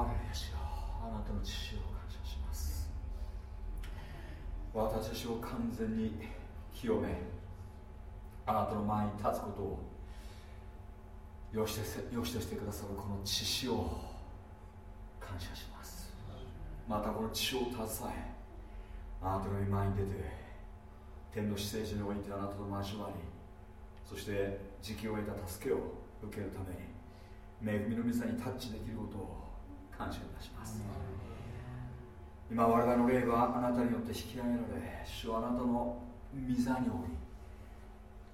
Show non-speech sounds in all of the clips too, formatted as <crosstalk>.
あなたの父を感謝します。私たちを完全に清めあなたの前に立つことをよしよしとしてくださるこの父を感謝します。またこの血を携えあなたの前に出て天の施政においてあなたと交わりそして時期を得た助けを受けるために恵みの御座にタッチできることを感謝いたします。今我々の霊はあなたによって引き上げられ主はあなたの御座におり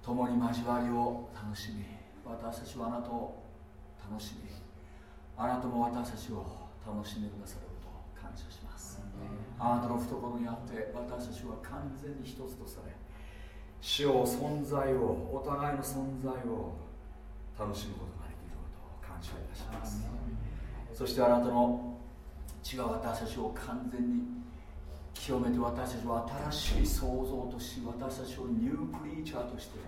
共に交わりを楽しみ私たちはあなたを楽しみあなたも私たちを楽しんでくださることを感謝します。あなたの懐にあって私たちは完全に一つとされ死を存在をお互いの存在を楽しむことができることを感謝いたしますそしてあなたの血が私たちを完全に清めて私たちを新しい創造とし私たちをニュークリーチャーとして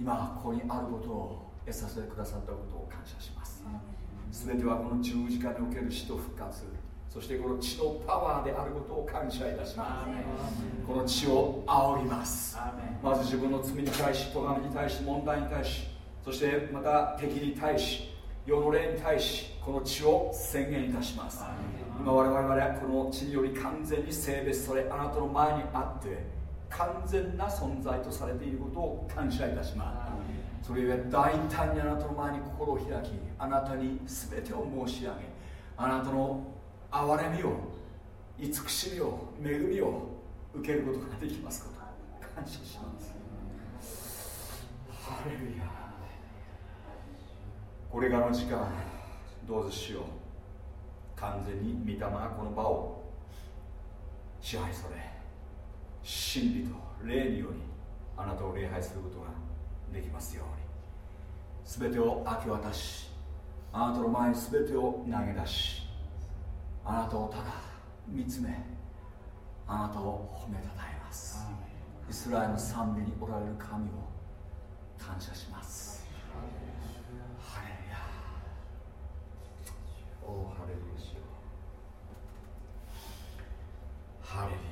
今ここにあることを得させてくださったことを感謝します。全てはこの十字架における死と復活。そしてこの血のパワーであることを感謝いたします。この血を煽ります。まず自分の罪に対し咎めに対し問題に対しそしてまた敵に対し世の霊に対しこの血を宣言いたします。今我々はこの血により完全に性別されあなたの前にあって完全な存在とされていることを感謝いたします。それゆえ大胆にあなたの前に心を開きあなたに全てを申し上げあなたの憐れみを慈しみを恵みを受けることができますこと感謝します。ハレルヤこれからの時間どうぞしよう。完全に御霊がこの場を支配され真理と霊によりあなたを礼拝することができますように。全てを明け渡しあなたの前に全てを投げ出しあなたをただ見つめあなたを褒めたたえます。イスラエルの賛美におられる神を感謝しますハレルヤしよハレルヤ。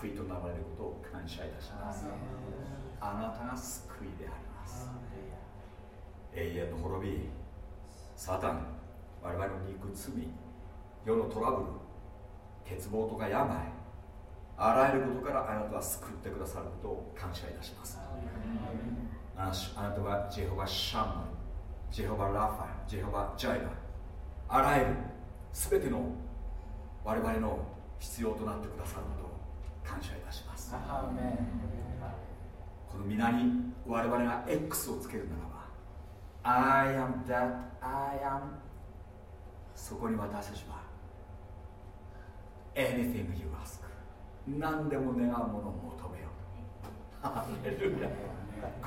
救いとなられることを感謝いたします。あなたが救いであります。永遠の滅びサタン我々の肉罪世のトラブル欠乏とか病あらゆることからあなたは救ってくださることを感謝いたします。あなたはジェホバ・シャンマンジェホバ・ラファジェホバ・ジャイバあらゆる全ての我々の必要となってくださること感謝いたします。この皆に我々が X をつけるならば I am that I am そこに私たちは Anything you ask 何でも願うものを求めよう。ハレルヤ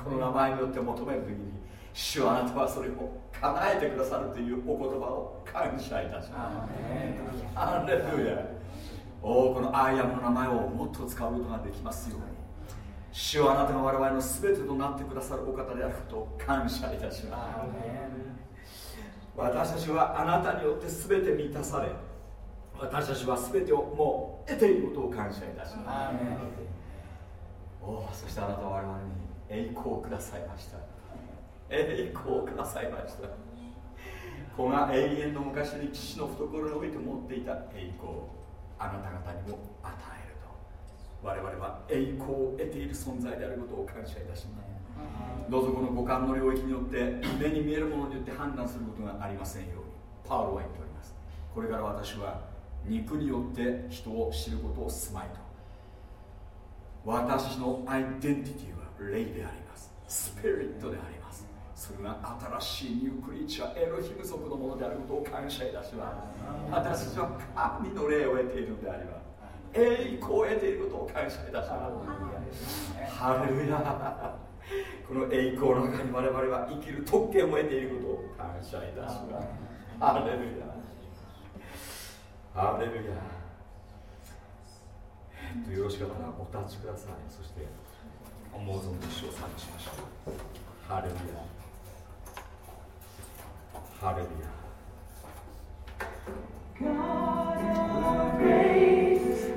この名前によって求める時に主はあなたはそれを叶えてくださるというお言葉を感謝いたします。ハレルヤおこのアイアムの名前をもっと使うことができますように。主はあなたが我々の全てとなってくださるお方であることを感謝いたします。私たちはあなたによって全て満たされ私たちは全てをもう得ていることを感謝いたします。おそしてあなたは我々に栄光をくださいました。栄光をくださいました。子が永遠の昔に父の懐において持っていた栄光あなた方にも与えると。我々は栄光を得ている存在であることを感謝いたします。どうぞこの五感の領域によって目に見えるものによって判断することがありませんように。パウロは言っております。これから私は肉によって人を知ることを住まいと。私のアイデンティティは霊であります。スピリットでありますそれが新しいニュークリーチャーエロヒム族のものであることを感謝いたします。私たちは神の霊を得ているのであります。栄光を得ていることを感謝いたします。ハレルヤ。この栄光の中に我々は生きる特権を得ていることを感謝いたします。ハレルヤ。ハレルヤ。とよろしかったらお立ちください。そして思う存分主を賛美しましょう。ハレルヤハレルヤ God of grace,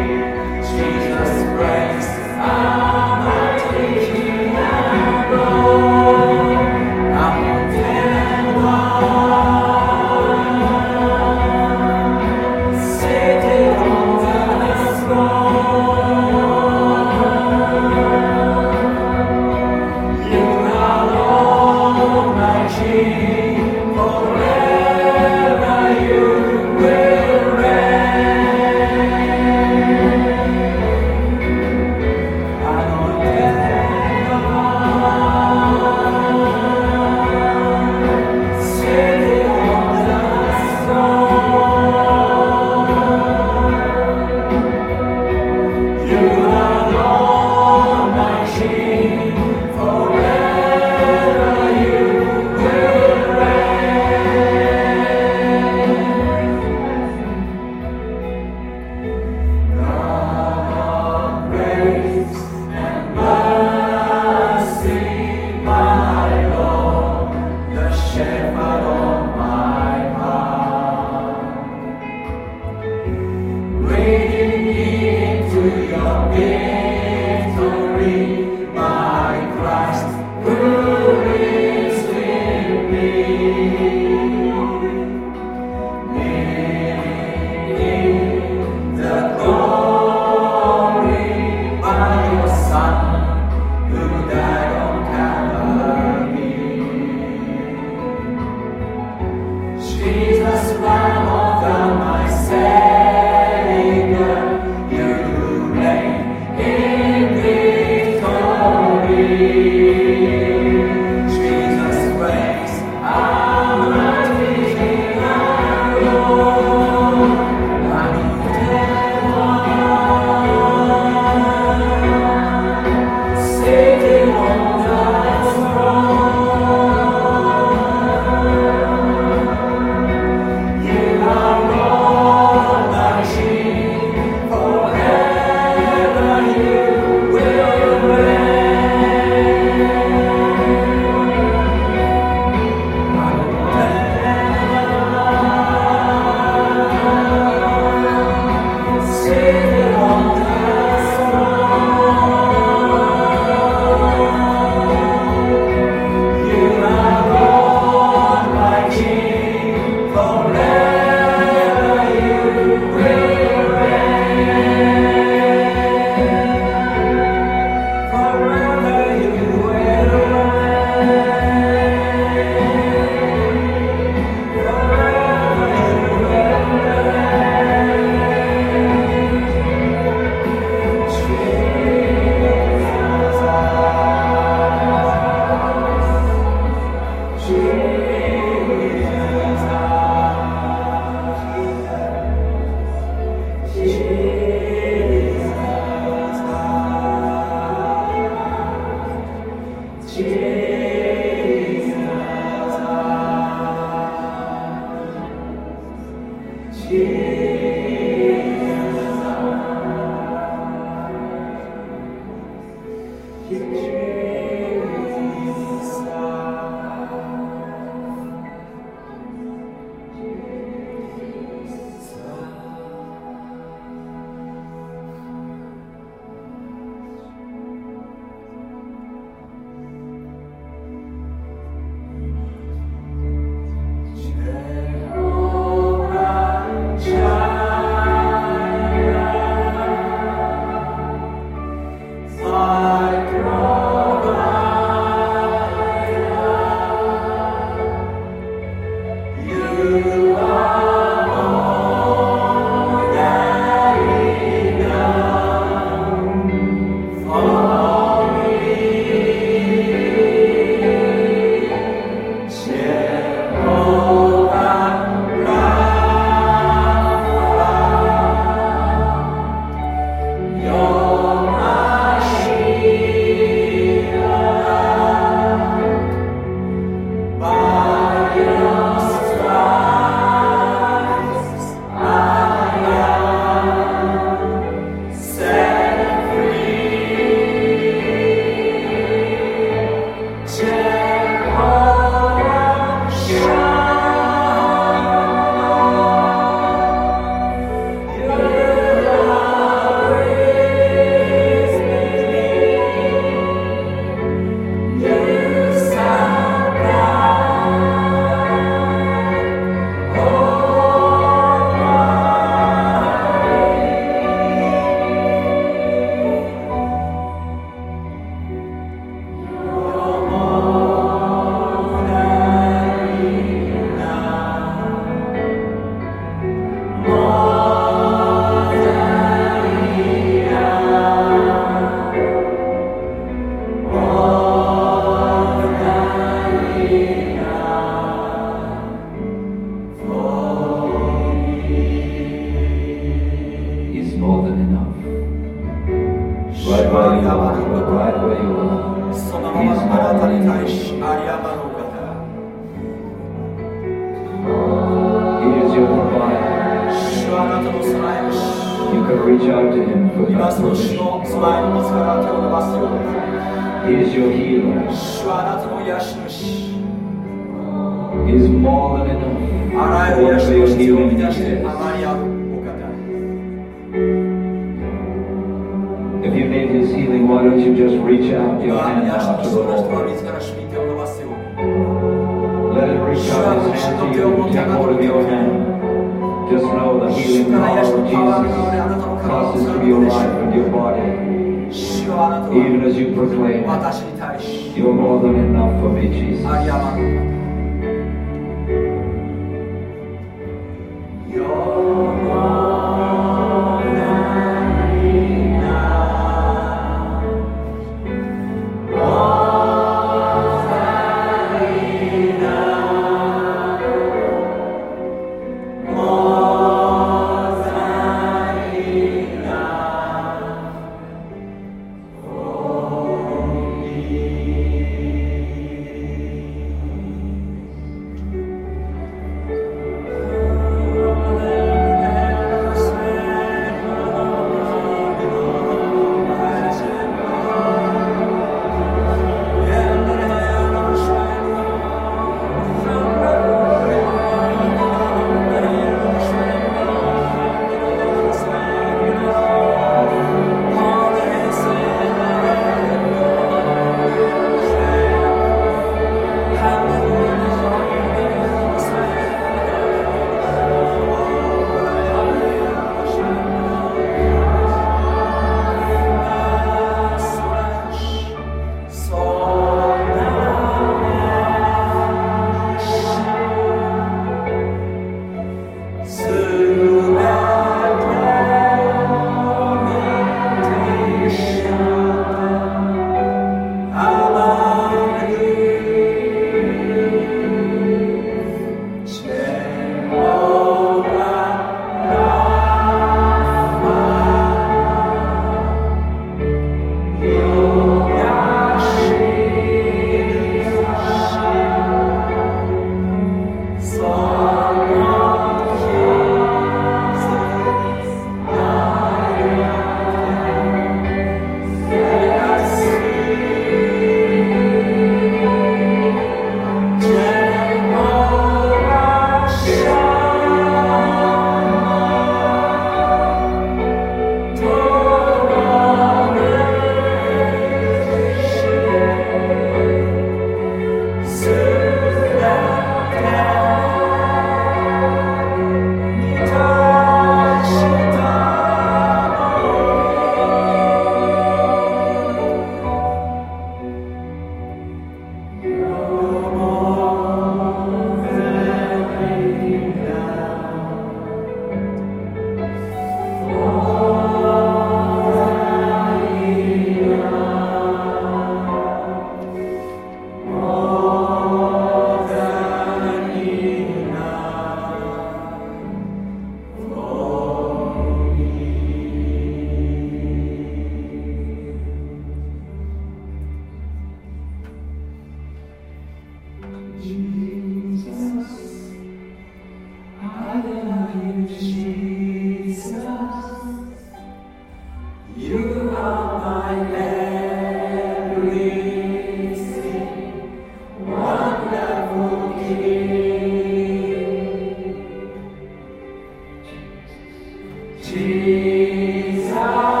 Jesus.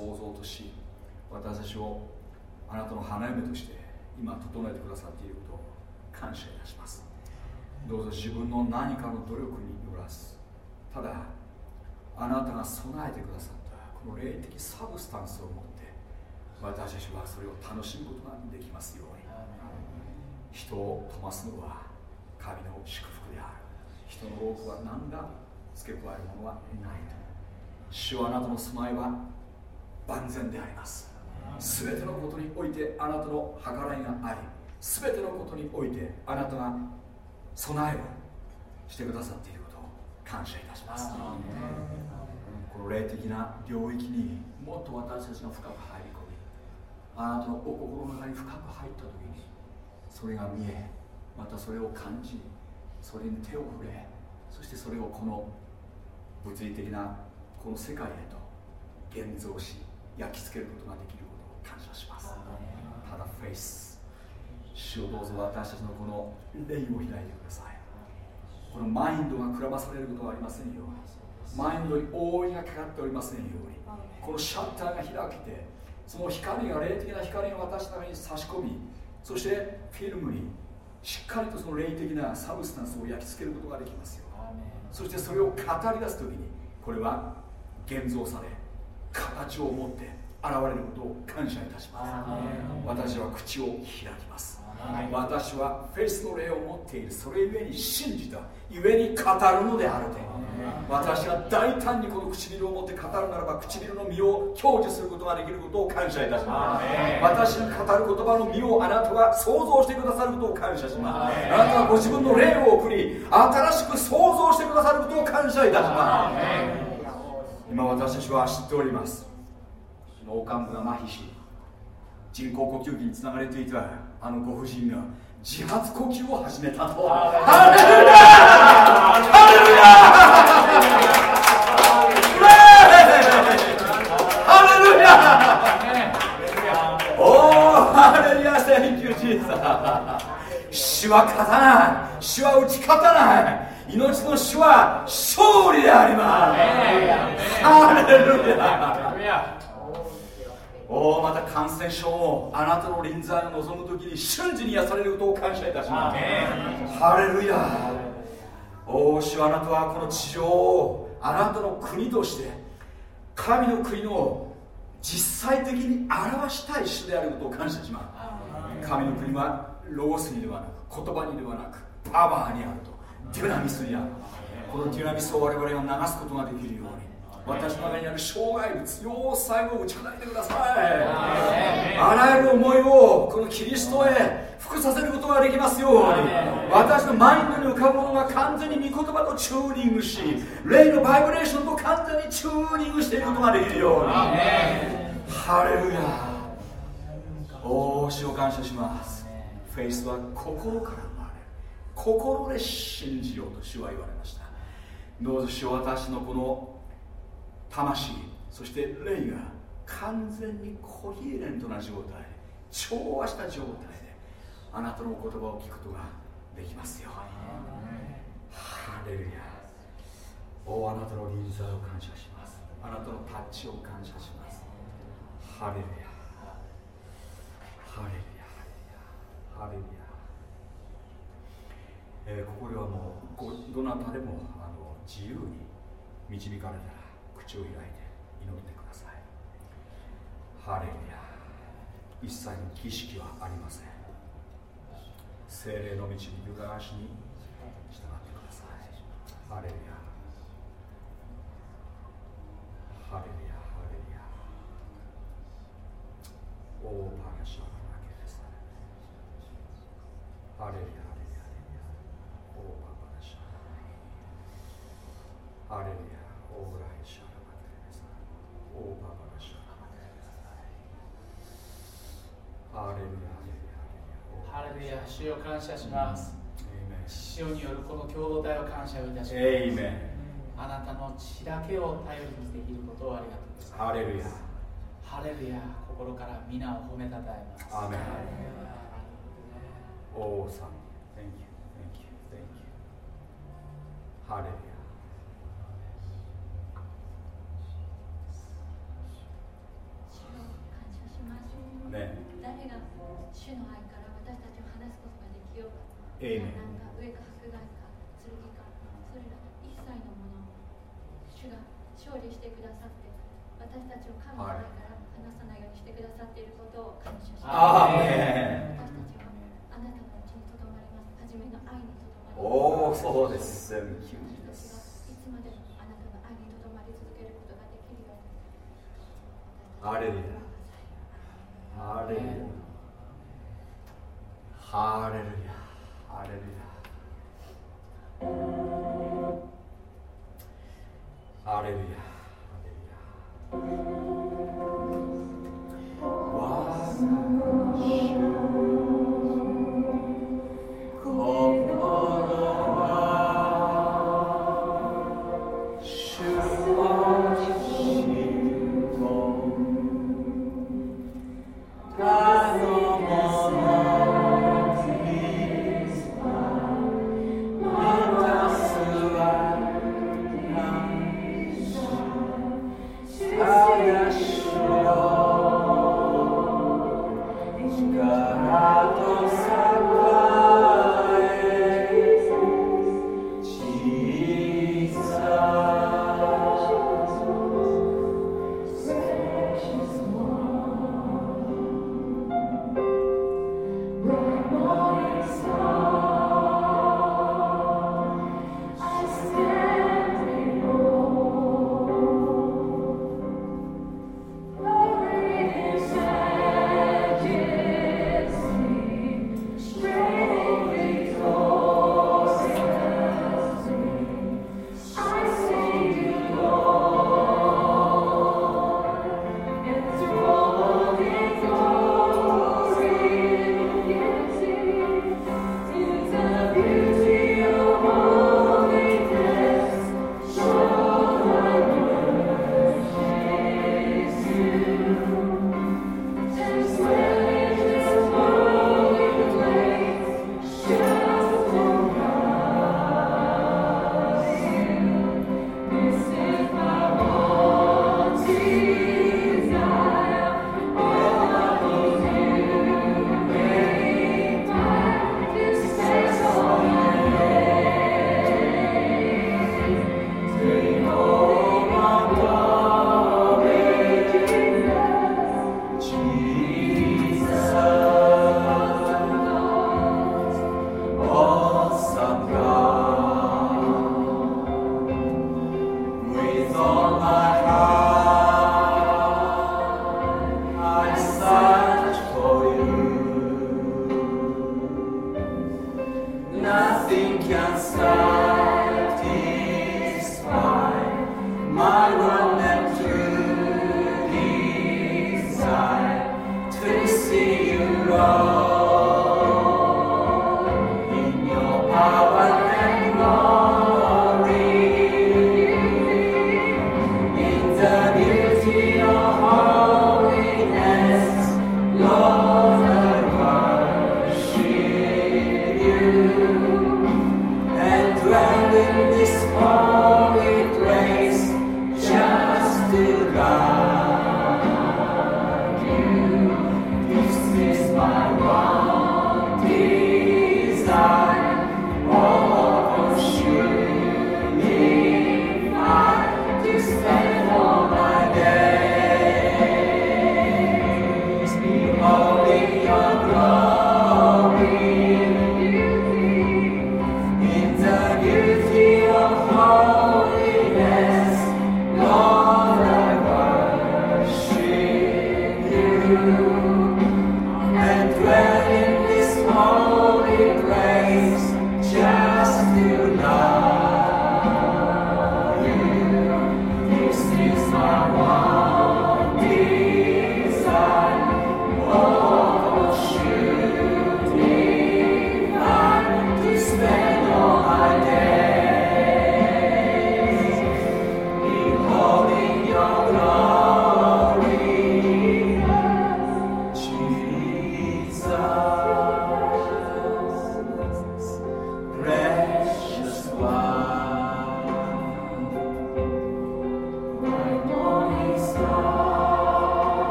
創造とし私たちをあなたの花嫁として今整えてくださっていることを感謝いたします。どうぞ自分の何かの努力によらずただあなたが備えてくださったこの霊的サブスタンスを持って私たちはそれを楽しむことができますように。人を飛ますのは神の祝福である。人の多くは何ら付け加えるものはないと。主はあなたの住まいは万全であります。全てのことにおいてあなたの計らいがあり全てのことにおいてあなたが備えをしてくださっていることを感謝いたします。この霊的な領域にもっと私たちが深く入り込みあなたのお心の中に深く入った時にそれが見えまたそれを感じそれに手を触れそしてそれをこの物理的なこの世界へと現像し焼き付けることができることを感謝します。ただフェイス。主をどうぞ私たちのこの霊を開いてください。このマインドがくらまされることはありませんように。マインドに覆いがかかっておりませんように。このシャッターが開けてその光が霊的な光が私の中に差し込みそしてフィルムにしっかりとその霊的なサブスタンスを焼き付けることができますよ。そしてそれを語り出す時にこれは現像され形を持って現れることを感謝いたします。私は口を開きます。私はフェイスの霊を持っている。それゆえに信じたゆえに語るのであると。私が大胆にこの唇を持って語るならば唇の実を享受することができることを感謝いたします。私が語る言葉の実をあなたが想像してくださることを感謝します。あなたはご自分の霊を送り新しく想像してくださることを感謝いたします今私たちは知っております。脳幹部が麻痺し人工呼吸器につながれていたあのご婦人が自発呼吸を始めたと。ハレルヤ！ハレルヤ！ハレルヤ！おーハレルヤ！ Thank you Jesus 主は勝たない主は打ち勝たない命の主は勝利であります。ハレルヤおおまた感染症もあなたの臨在が望む時に瞬時に癒されることを感謝いたします。ハレルヤおお主はあなたはこの地上をあなたの国として神の国の実際的に表したい主であることを感謝します。神の国はロゴスにではなく言葉にではなくパワーにあるとデュナミスにあるこのデュナミスを我々が流すことができるように私の中にある障害物要塞を打ち砕いてください。あらゆる思いをこのキリストへ服させることができますように私のマインドに浮かぶものが完全に御言葉とチューニングし霊のバイブレーションと完全にチューニングしていくことができるように。ハレルヤ。おー主を感謝します。フェイスは心から心で信じようと主は言われました。どうぞ主を私のこの魂そして霊が完全にコヒエレントな状態調和した状態であなたの言葉を聞くことができますよハレルヤ。おあなたの臨在を感謝します。あなたのタッチを感謝します。ハレルヤ。ハレルヤ。ハレルヤえー、ここではもうどなたでもあの自由に導かれたら口を開いて祈ってください。ハレルヤ。一切の儀式はありません。精霊の導きが足に従ってください。ハレルヤ。ハレルヤ。ハレルヤ。オーパラシャラケですハレルヤハレルヤオーパパラシャハレルヤオーライシャラバテレサオーババラシャハレサ。アレルヤハレルヤ主を感謝します主によるこの共同体を感謝をいたしますエイメンあなたの血だけを頼りにできることをありがとうございますハレルヤハレルヤ心から皆を褒めたたえますアメンおーさん Thank you, thank you, thank you ハレルヤね、誰が主の愛から私たちを離すことができよ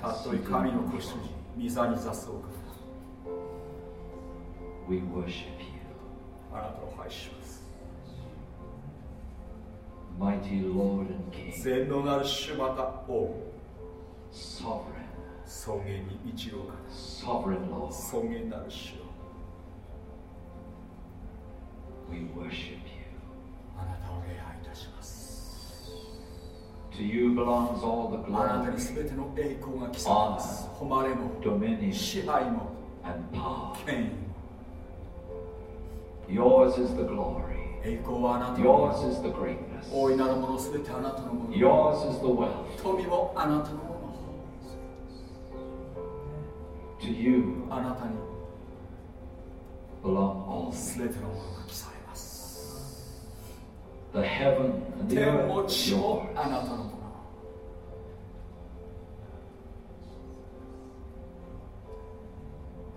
たっとい seated 神の子羊.御座に座すお方 We worship you. あなたを拝します Mighty Lord and King. 全能なる主また王 Sovereign. 尊厳に一応か Sovereign Lord. 尊厳なる主よ We worship you. あなたを礼拝 To you belongs all the あなたに glory, 全ての栄光が来されます誉れも dominion, 支配も and power. 権威も Yours is the glory. 栄光はあなたのも Yours の is the greatness. 大いなるもの全てあなたのもの Yours is the wealth. 富もあなたのも To you のあなたに belong all 全 things. The heaven and the 天 earth も is 地もあな.たのもの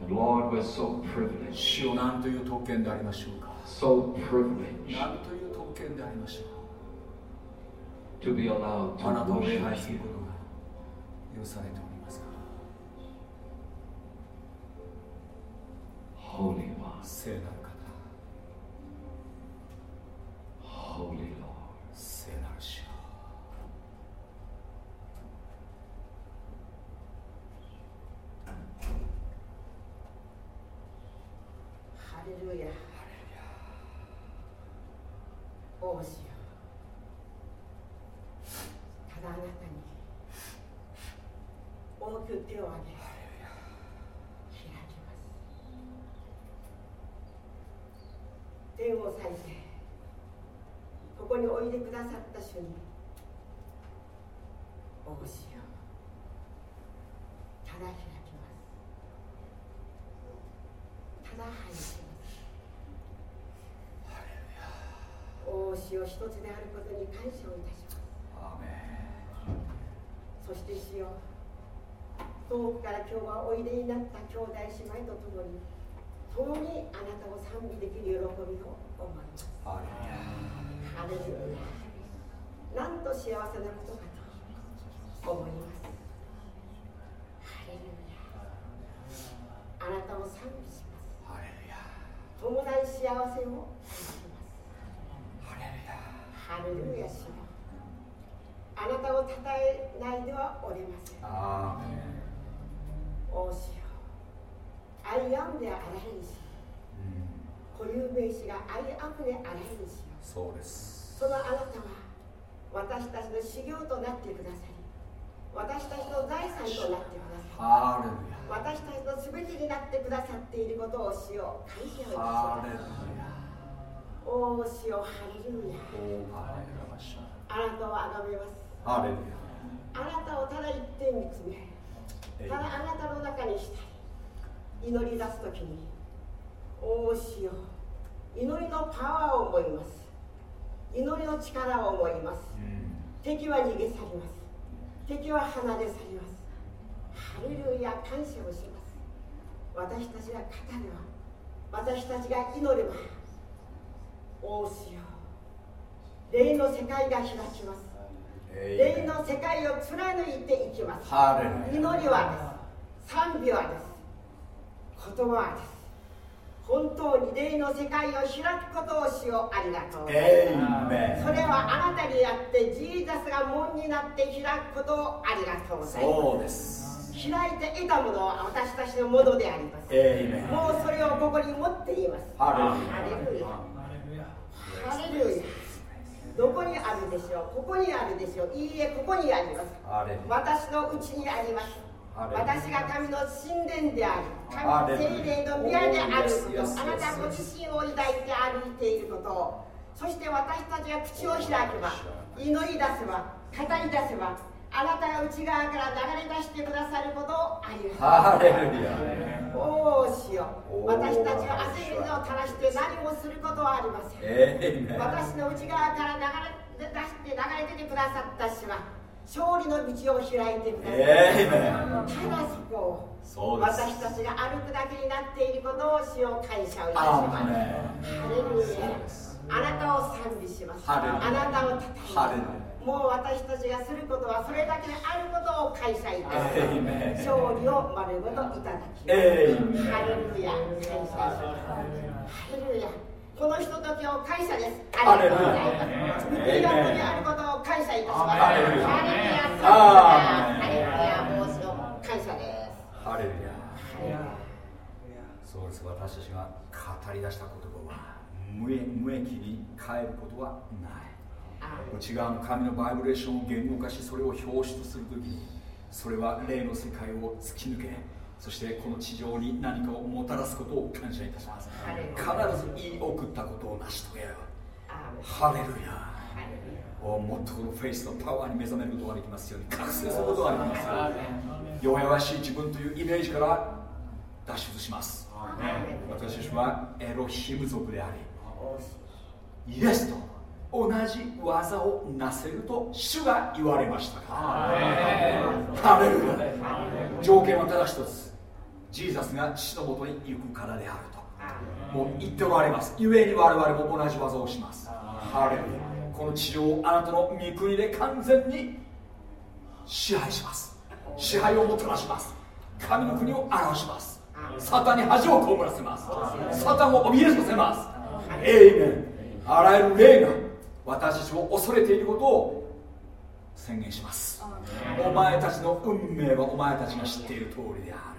And Lord, we're so privileged, 主よ何という特権でありましょうか so privileged 何という特権でありましょう to be allowed あなた to を礼拝する.ことが許されておりますから Holy One, 聖なる方 Holy Lord. 聖なる主よハレルヤ。王子よ。ただあなたに大きく手を挙げ開きます。天を裂いてここにおいでくださった主に王子よ。ただ開きます。ただ入ります。お主を一つであることに感謝をいたしますアーメそして主よ遠くから今日はおいでになった兄弟姉妹と共に共にあなたを賛美できるを思いますンハレルヤなんと幸せなことかと思います。ハレルヤあなたを賛美します。ハレルヤ伴い幸せを感じます。ハレルヤハレルヤ主よあなたを称えないではおれませんアー王子よアイアムであらへんし固有名詞がアイアムであらへんしよそうです。そのあなたは私たちの修行となってくださり私たちの財産となってくださり私たちの全てになってくださっていることをしよう感謝をいたします。ヤ。王子よハレルヤ。あなたを崇めます。あなたをただ一点見つめただあなたの中にしたい祈り出す時におおしよ祈りのパワーを思います。祈りの力を思います、敵は逃げ去ります。敵は離れ去ります。ハレルヤ感謝をします。私たちが語れば私たちが祈ればおおしよ霊の世界が開きます。霊の世界を貫いていきます。祈りはです。賛美はです。言葉はです本当に霊の世界を開くことをしよう。ありがとう。それはあなたにやってジーザスが門になって開くことをありがとうございます。開いて得たものは私たちのものであります。もうそれをここに持っています。ハレルヤハレルヤどこにあるでしょう？ここにあるでしょう？いいえここにあります。私のうちにあります私が神の神殿である神精霊の宮であること。あなたご自身を抱いて歩いていることそして私たちが口を開けば祈り出せば語り出せばあなたが内側から流れ出してくださることをありがとうおおしよ私たちは汗水を垂らして何もすることはありません。私の内側から流れ出して流れ出てくださった主は勝利の道を開いてください、えー、ただそこを私たちが歩くだけになっていることを主を感謝をいたします。ハレルヤ。あなたを賛美しますあなたをたたえもう私たちがすることはそれだけであることを開催いたします。勝利を丸ごといただきます。ハレルヤ。感謝します。ハレルヤこのひとときを感謝です。ありがとうございます。報いにあることを感謝いたします。ハレルヤ。ハレルヤ。もう一度感謝です。ハレルヤ。そうです。私たちが語り出した言葉は無無益に変えることはない。内側の神のバイブレーションを言語化し、それを表出するときに、それは霊の世界を突き抜け、そしてこの地上に何かをもたらすことを感謝いたします。必ず言い送ったことを成し遂げるハレルヤおもっとこのフェイスのパワーに目覚めることができますように覚醒することができます弱々しい自分というイメージから脱出します。私たちはエロヒム族でありイエスと同じ技をなせると主が言われましたハレルヤ条件はただ一つジーザスが父のもとに行くからであると。もう言っておられます。故に我々も同じ技をします。ハレルヤ。この地上をあなたの御国で完全に支配します。支配をもたらします。神の国を表します。サタンに恥を被らせます。サタンを怯えさせます。エイメンあらゆる霊が私たちを恐れていることを宣言します。お前たちの運命はお前たちが知っている通りである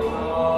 主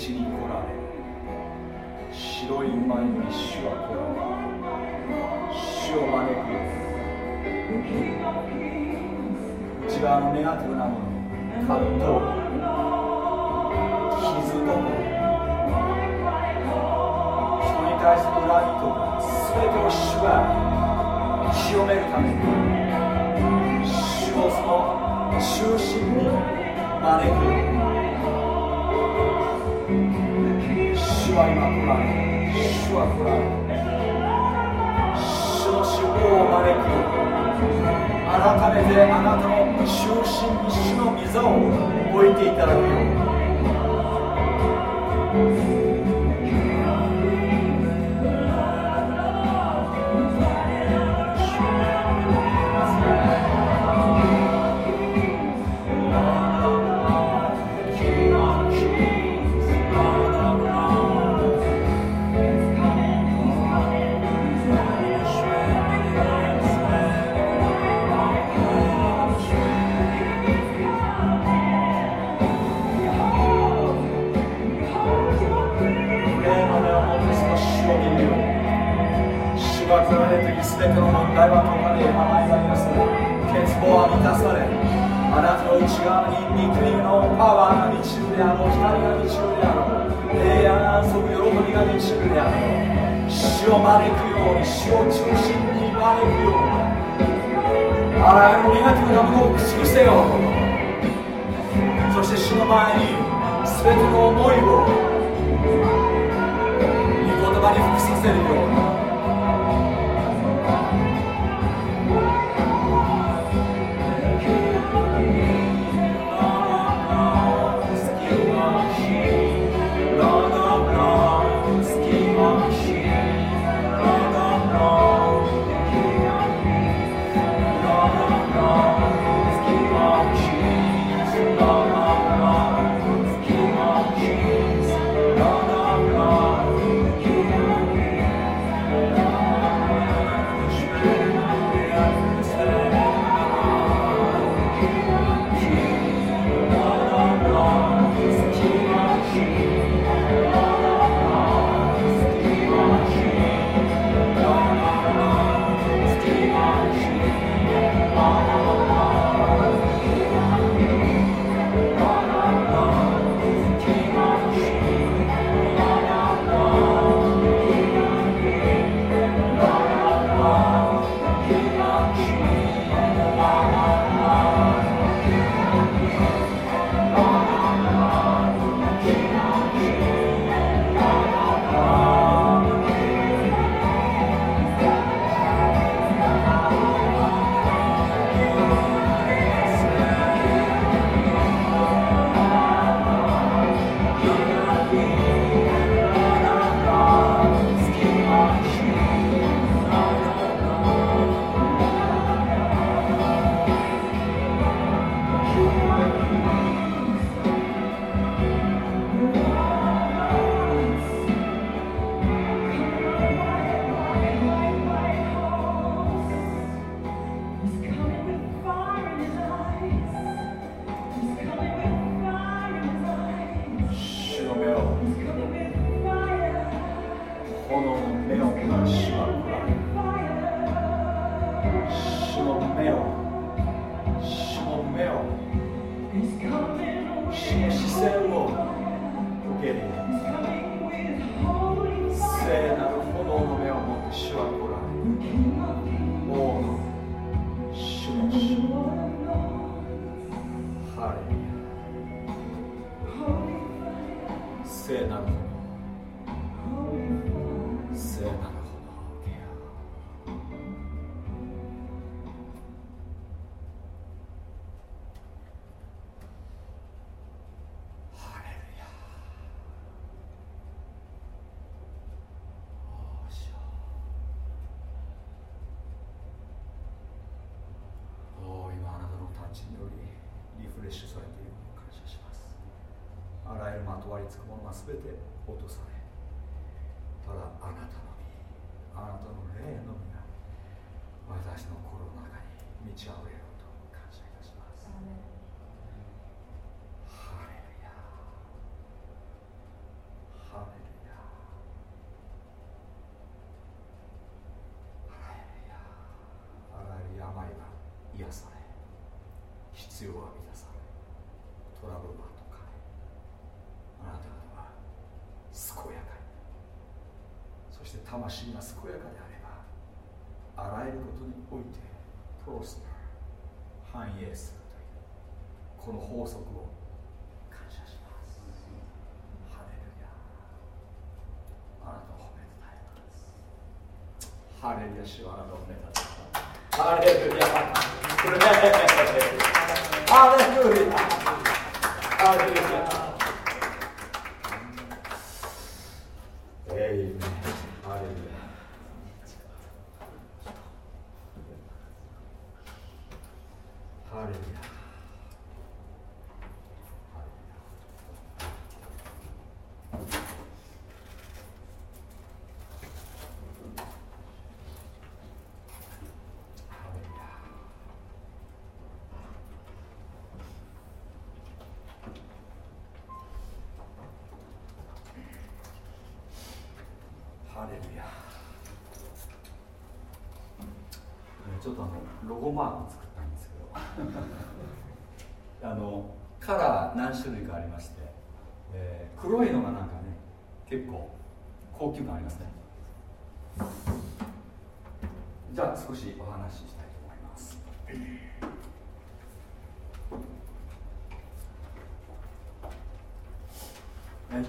地に来られ白い馬に主は来られ主を招くよう内側の目が改全ての問題は解かれ甘いがります欠乏は満たされあなたの内側に御国のパワーが満ちるであろう光が満ちるであろう平安安息喜びが満ちるであろう死を招くように。死を中心に。招くように。あらゆるネガティブなものを駆逐せよそして死の前に。全ての思いを御言葉に。服させるように。あなたの霊のみが私の心の中に満ち溢れること感謝いたします。魂が健やかであればあらゆることにおいてプロスパ繁栄するというこの法則を感謝します。ハレルヤ。あなたを褒めたえます。ハレルヤ主はあなたを褒めたたえます。ハレルヤ。<laughs> ハレルヤ。ハレルヤエイメンハレルヤハレルヤハレルヤハレルヤちょっとあのロゴマーク作ったんですけどあのカラー何種類かありまして、えー黒いのがなんかね結構高級感ありますねじゃあ少しお話ししたいと思います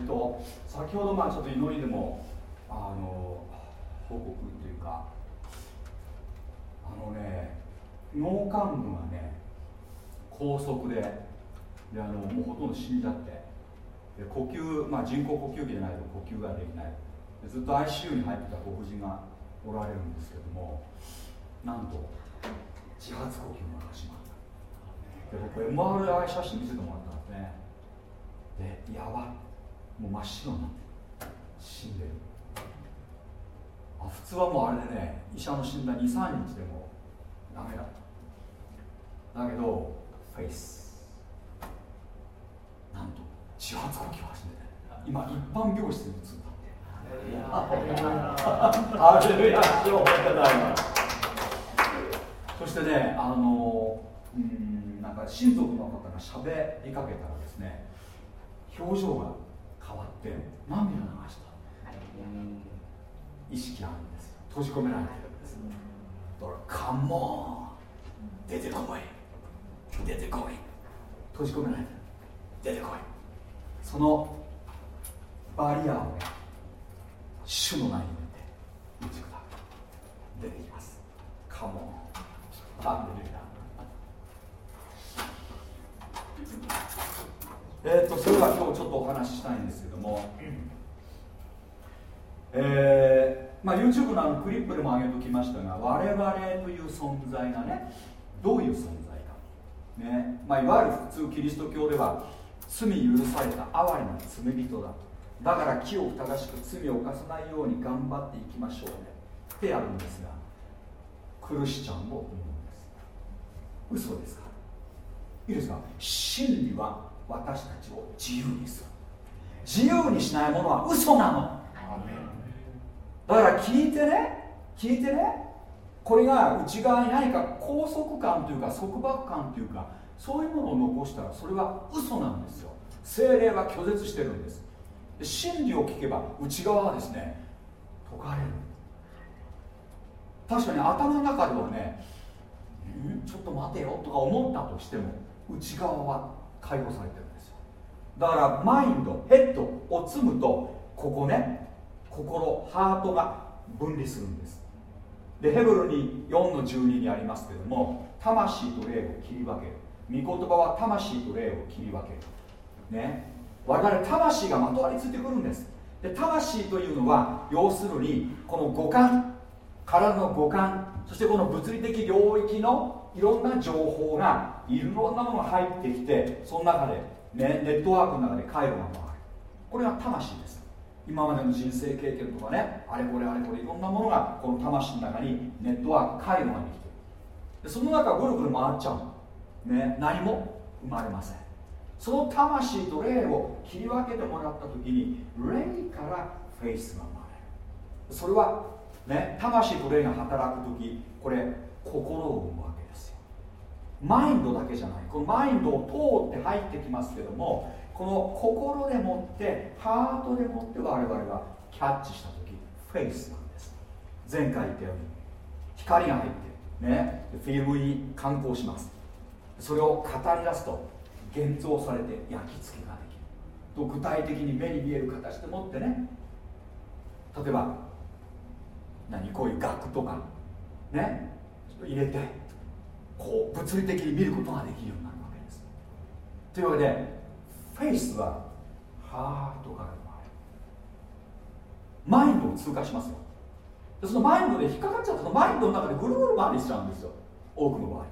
えっと先ほどまあちょっと祈りでもあの報告っていうかあのね脳幹部がね高速でであのもうほとんど死んじゃってで呼吸、まあ、人工呼吸器でないと呼吸ができない。でずっと ICU に入ってたご婦人がおられるんですけどもなんと自発呼吸が始まった。で僕 MRI 写真見せてもらったんですね。でやばい。もう真っ白になってる。死んでる。あ普通はもうあれでね医者の診断23日でもダメだだけどフェイス。なんと自発呼吸を始めて。今一般病室に移ったんでハレルヤ主を褒めたたえますそしてねあのうんなんか親族の方が喋りかけたらですね表情が変わって涙流した意識あるんですよ。閉じ込められてるんです。だからカモン出てこい。出てこい。閉じ込められてる。出てこい。そのバリアをね主の名に打ち砕く出てきます。カモンハレルヤえっ、とそれではとお話ししたいんですけども、えーまあ、YouTube のあのクリップでも上げておきましたが我々という存在がねどういう存在か、ね。まあ、いわゆる普通キリスト教では罪許された哀れな罪人だだから清く正しく罪を犯さないように頑張っていきましょうね。ってやるんですがクリスチャンも思うんです。嘘ですか？いいですか？真理は私たちを自由にする。自由にしないものは嘘なの。だから聞いてね聞いてねこれが内側に何か拘束感というか束縛感というかそういうものを残したらそれは嘘なんですよ。精霊は拒絶してるんです。で真理を聞けば内側はですね解かれる。確かに頭の中ではねん？ちょっと待てよとか思ったとしても内側は解放されてるだからマインドヘッドを積むとここね心ハートが分離するんです。でヘブルに4の12にありますけども魂と霊を切り分ける。御言葉は魂と霊を切り分ける。ね。我々魂がまとわりついてくるんです。で魂というのは要するにこの五感体の五感そしてこの物理的領域のいろんな情報がいろんなものが入ってきてその中で、ね、ネットワークの中で回路が回る。これが魂です。今までの人生経験とかねあれこれあれこれいろんなものがこの魂の中にネットワーク回路ができてる。でその中ぐるぐる回っちゃうね何も生まれません。その魂と霊を切り分けてもらった時に霊からフェイスが生まれる。それはね魂と霊が働く時これ心を生むわけですよマインドだけじゃない。このマインドを通って入ってきますけどもこの心でもってハートでもって我々がキャッチした時フェイスなんです。前回言ったように。光が入ってね。フィルムに観光します。それを語り出すと現像されて焼き付けができる。と具体的に目に見える形でもってね。例えば何？こういう額とか。ね。ちょっと入れて。こう物理的に見ることができるようになるわけです。というわけでフェイスはハートから生まれる。マインドを通過しますよ。でそのマインドで引っかかっちゃったとマインドの中でぐるぐる回りしちゃうんですよ。多くの場合。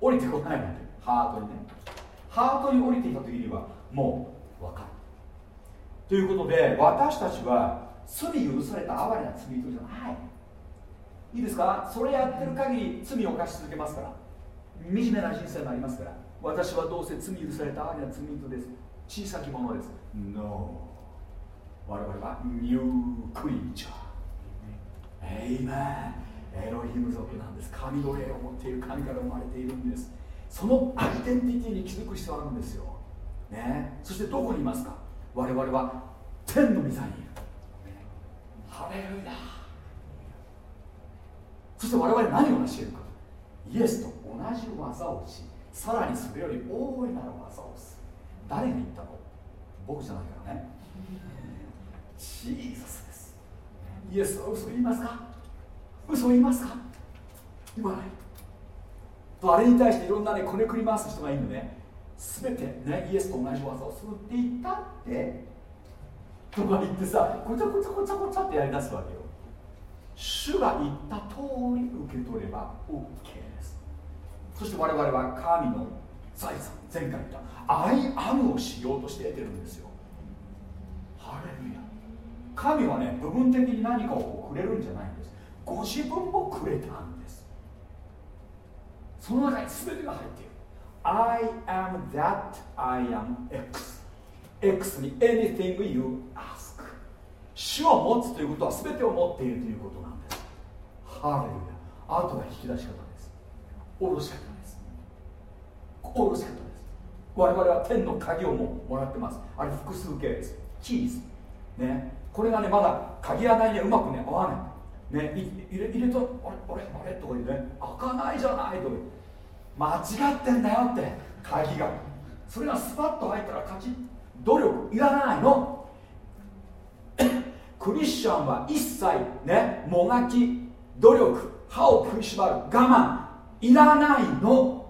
降りてこないのでハートにね。ハートに降りていた時にはもう分かる。ということで私たちは罪許された哀れな罪人じゃない。いいですか？それやってる限り罪を犯し続けますから。惨めな人生になりますから。私はどうせ罪許された？哀れな罪人です。小さきものです。No 我々は new creature amen エロヒム族なんです。神の霊を持っている神から生まれているんです。そのアイデンティティに気づく必要があるんですよ、ね、そしてどこにいますか？我々は天の御座にいる。ハレルヤそして我々何を成し得るか。イエスと同じ技をしさらにそれより大いなる技をする。誰が言ったの？僕じゃないからね。ジーザスです。イエスは嘘言いますか？嘘言いますか？言わない。とあれに対していろんなねこねくり回す人がいるのね。全てねイエスと同じ技をするって言ったって。とか言ってさごちゃごちゃごちゃごちゃってやりだすわけよ。主が言った通り受け取れば OK です。そして我々は神の財産前回言ったアイアムをしようとして得てるんですよ。ハレルヤ。神はね部分的に何かをくれるんじゃないんです。ご自分もくれたんです。その中に全てが入っている。I am that I am X X に anything you ask 主を持つということは全てを持っているということなんです。ハレルヤ。あとは引き出し方です。下ろし方です。下ろし方です。我々は天の鍵をももらってます。あれ複数形です。キーズ。ね。これがねまだ鍵穴にうまくね合わない。ね。入れ入れとあれあれあれとか言ってね。開かないじゃないと間違ってんだよって。鍵が。それがスパッと入ったらカチッ。努力いらないの。クリスチャンは一切ねもがき努力歯を食いしばる我慢いらないの。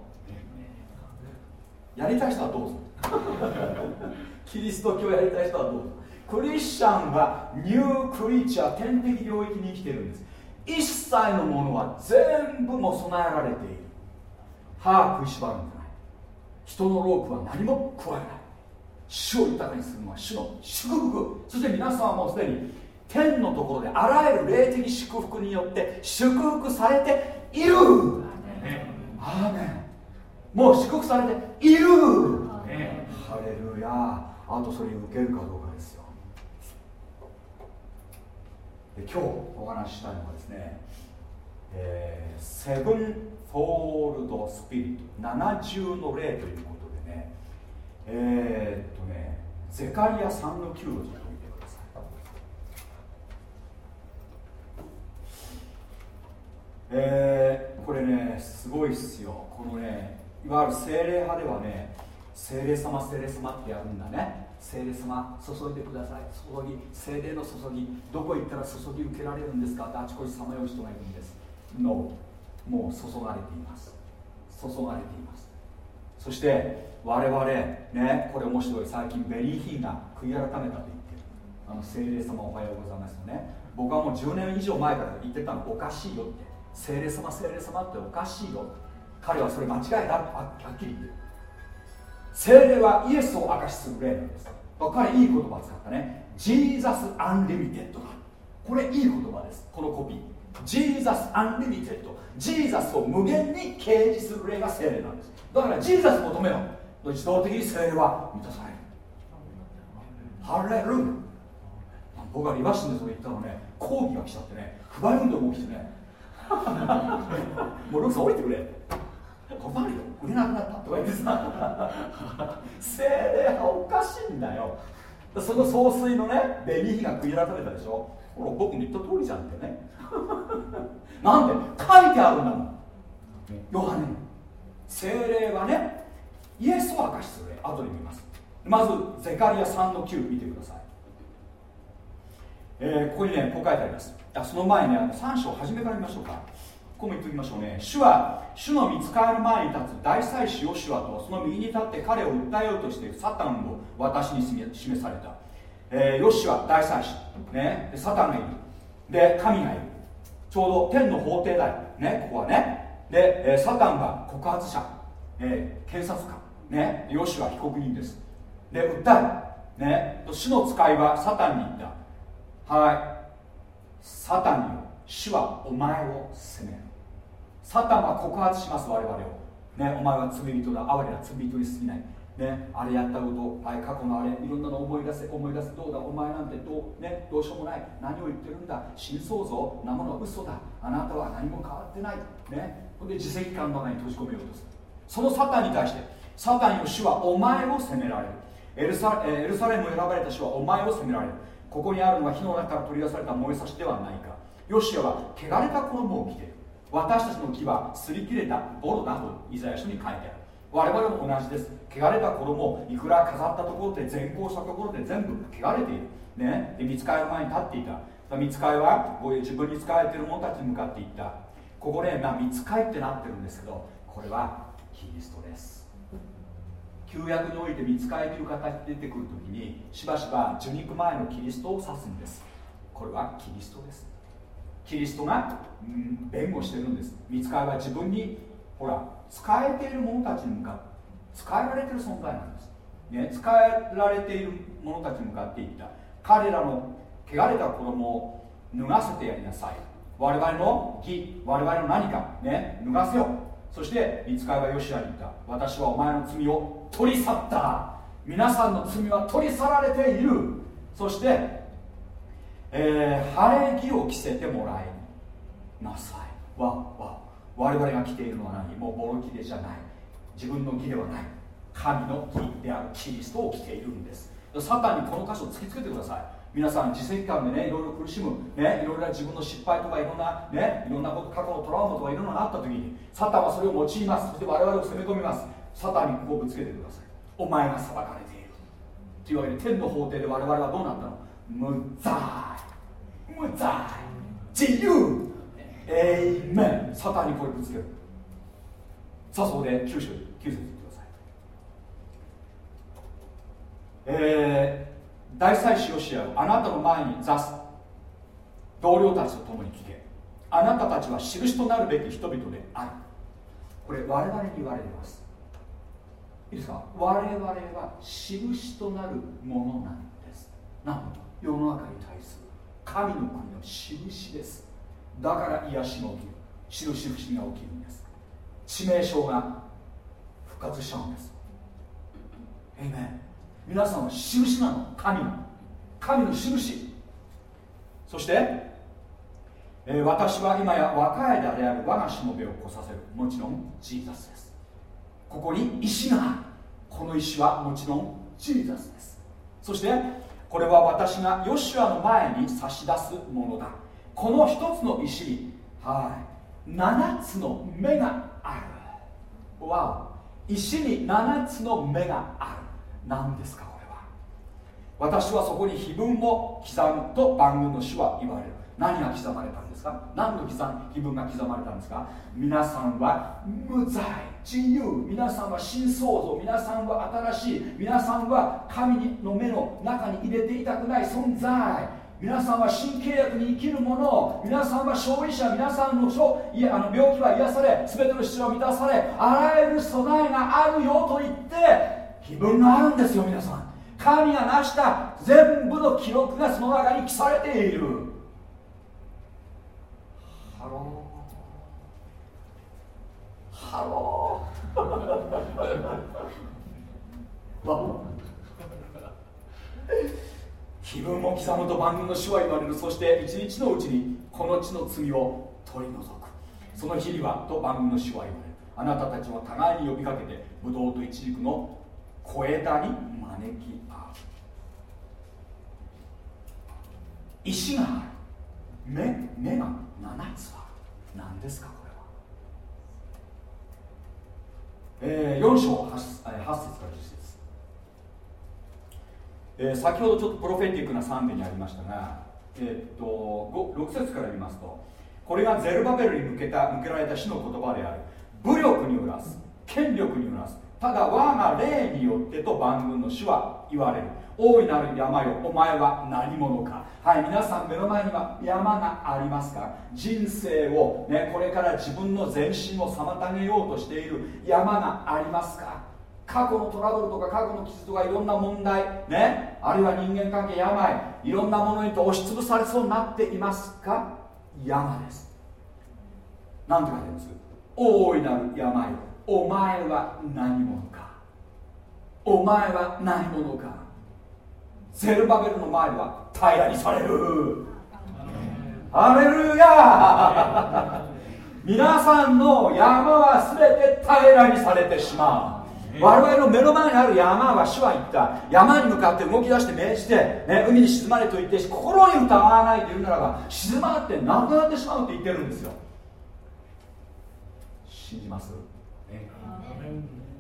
やりたい人はどうぞ。<laughs> キリスト教やりたい人はどうぞ。クリスチャンはニュークリーチャー天的領域に生きてるんです。一切のものは全部も備えられている。歯食いしばるんじゃない。人のロープは何も加えない。主を豊かにするのは主の祝福そして皆さんはもうすでに天のところであらゆる霊的祝福によって祝福されているアーメン。もう祝福されている。ハレルヤ。あとそれ受けるかどうかですよ。で今日お話ししたいのはですね、えー、セブンフォールドスピリット。七重の霊というえー、っとねゼカリア3の9をちょっと見てください。えー、これねすごいっすよ。このねいわゆる精霊派ではね精霊様精霊様ってやるんだね。精霊様注いでください。注ぎ精霊の注ぎ。どこ行ったら注ぎ受けられるんですか？ってあちこちさまよう人がいるんです。No もう注がれています。注がれています。そして我々ねこれ面白い。最近ベリーヒーが悔い改めたと言ってる。あの精霊様おはようございますよね。僕はもう10年以上前から言ってたのおかしいよって。精霊様精霊様っておかしいよ彼はそれ間違いだはっきり言ってる精霊はイエスを明かしする霊なんです。彼いい言葉を使ったね。 Jesus Unlimited だ。これいい言葉です。このコピー。 Jesus Unlimited Jesus を無限に啓示する霊が聖霊なんです。だから Jesus 求めよう自動的に聖霊は満たされる。ハレル僕はリバシンでそれ言ったのね。抗議が来ちゃってね。不買運動も起きてね。<laughs> もうルクさん降りてくれ。困るよ。売れなくなった。とか言ってさ。精霊がおかしいんだよ。その総帥のね紅火が悔い改めたでしょ。ほら僕の言った通りじゃんってね。<laughs> なんで？書いてあるんだもん。ヨハネ精霊はねイエスを明かしする後で見ます。まずゼカリア3の9見てください、えー、ここにねこう書いてあります。その前にね3章初めから見ましょうか。ここも言っておきましょうね。主は主の見つかる前に立つ大祭司ヨシュアとその右に立って彼を訴えようとしているサタンを私に示された、えー、ヨシュア大祭司、ね、サタンがいる。で神がいる。ちょうど天の法廷だよ。ねここはね。で、えー、サタンは告発者、えー、検察官。ねヨシュア被告人です。で訴えね。主の使いはサタンに言った。はい。サタンよ。主はお前を責める。サタンは告発します我々を。ねお前は罪人だ。哀れな罪人に過ぎない。ね、あれやったことあれ過去のあれいろんなの思い出せ思い出せどうだお前なんてどう,、ね、どうしようもない。何を言ってるんだ。真相像なもの嘘だ。あなたは何も変わってない、ね、ほんで自責感の中に閉じ込めようとする。そのサタンに対してサタンよ主はお前を責められる。エルサエルサレムを選ばれた主はお前を責められる。ここにあるのは火の中から取り出された燃えさしではないか。ヨシアは汚れた衣を着ている。私たちの木は擦り切れたボロだとイザヤ書に書いてある。我々も同じです。汚れた衣をいくら飾ったところで全行したところで全部汚れている。ね。で見つかりの前に立っていた。見つかりはこういう自分に使われている者たちに向かっていった。ここね、まあ、見つかりってなってるんですけどこれはキリストです。旧約において見つかりという形で出てくるときにしばしば受肉前のキリストを指すんです。これはキリストです。キリストが、うん、弁護してるんです。見つかりは自分にほら使えている者たちに向かって使えられている存在なんです、ね、使えられている者たちに向かっていった。彼らの汚れた子供を脱がせてやりなさい。我々の義我々の何かね脱がせよ。そして見つかいはヨシアに言った。私はお前の罪を取り去った。皆さんの罪は取り去られている。そして、えー、晴れ着を着せてもらいなさい。わわ。我々が着ているのは何？もうボロ着でじゃない。自分の義ではない。神の義である。キリストを着ているんです。サタンにこの箇所を突きつけてください。皆さん自責感でねいろいろ苦しむ。ねいろいろな自分の失敗とかいろんなねいろんなこと過去のトラウマとかいろんなのがあった時にサタンはそれを用います。そして我々を攻め込みます。サタンにここをぶつけてください。お前が裁かれている。というわけで天の法廷で我々はどうなったの？無罪。無罪。自由。エイメン。サタンにこれぶつける。さあそこで9節9節言ってください。えー大祭司ヨシアをあなたの前に座す同僚たちと共に聞け。あなたたちは印となるべき人々である。これ我々に言われています。いいですか？我々は印となるものなんです。なんと世の中に対する神の国の印です。だから癒しが起きる。印不思議が起きるんです。致命傷が復活しちゃうんです。えいめ皆さんは印なの？神の。神の印そして、えー、私は今や若い間である我がしもべを来させる。もちろんジーザスです。ここに石がある。この石はもちろんジーザスです。そしてこれは私がヨシュアの前に差し出すものだ。この一つの石に。はい。7つの目がある。わお。石に7つの目がある。何ですかこれは。私はそこに碑文を刻むと万軍の主は言われる。何が刻まれたんですか？何の碑文が刻まれたんですか？皆さんは無罪。自由。皆さんは新創造。皆さんは新しい。皆さんは神の目の中に入れていたくない存在。皆さんは新契約に生きるもの。皆さんは勝利者。皆さんのいやあの病気は癒され全ての必要は満たされあらゆる備えがあるよと言って碑文があるんですよ皆さん。神が成した全部の記録がその中に記されている。 Hello。Hello。わ気分を刻むと万軍の主は言われる。そして一日のうちにこの地の罪を取り除く。その日にはと万軍の主は言われる。あなたたちは互いに呼びかけてブドウとイチジクの小枝に招き合う。石がある。目目が7つは何ですかこれは、えー、4章 8, 8節から10節、えー、先ほどちょっとプロフェティックな賛美にありましたが、えー、っと6節から言いますとこれがゼルバベルに向けた向けられた死の言葉である。武力によらす権力によらすただ我が霊によってと万軍の主は言われる。大いなる山よお前は何者か。はい皆さん目の前には山がありますか人生を、ね、これから自分の前進を妨げようとしている山がありますか過去のトラブルとか過去の傷とかいろんな問題ねあるいは人間関係病いろんなものにと押しつぶされそうになっていますか。山です。何て書いてあります？大いなる山よお前は何者か。お前は何者か。ゼルバベルの前は平らにされる。アレルヤ皆さんの山は全て平らにされてしまう。我々の目の前にある山は主は言った。山に向かって動き出して命じて、ね、海に沈まれと言って心に疑わないというならば沈まってなくなってしまうって言ってるんですよ。信じます？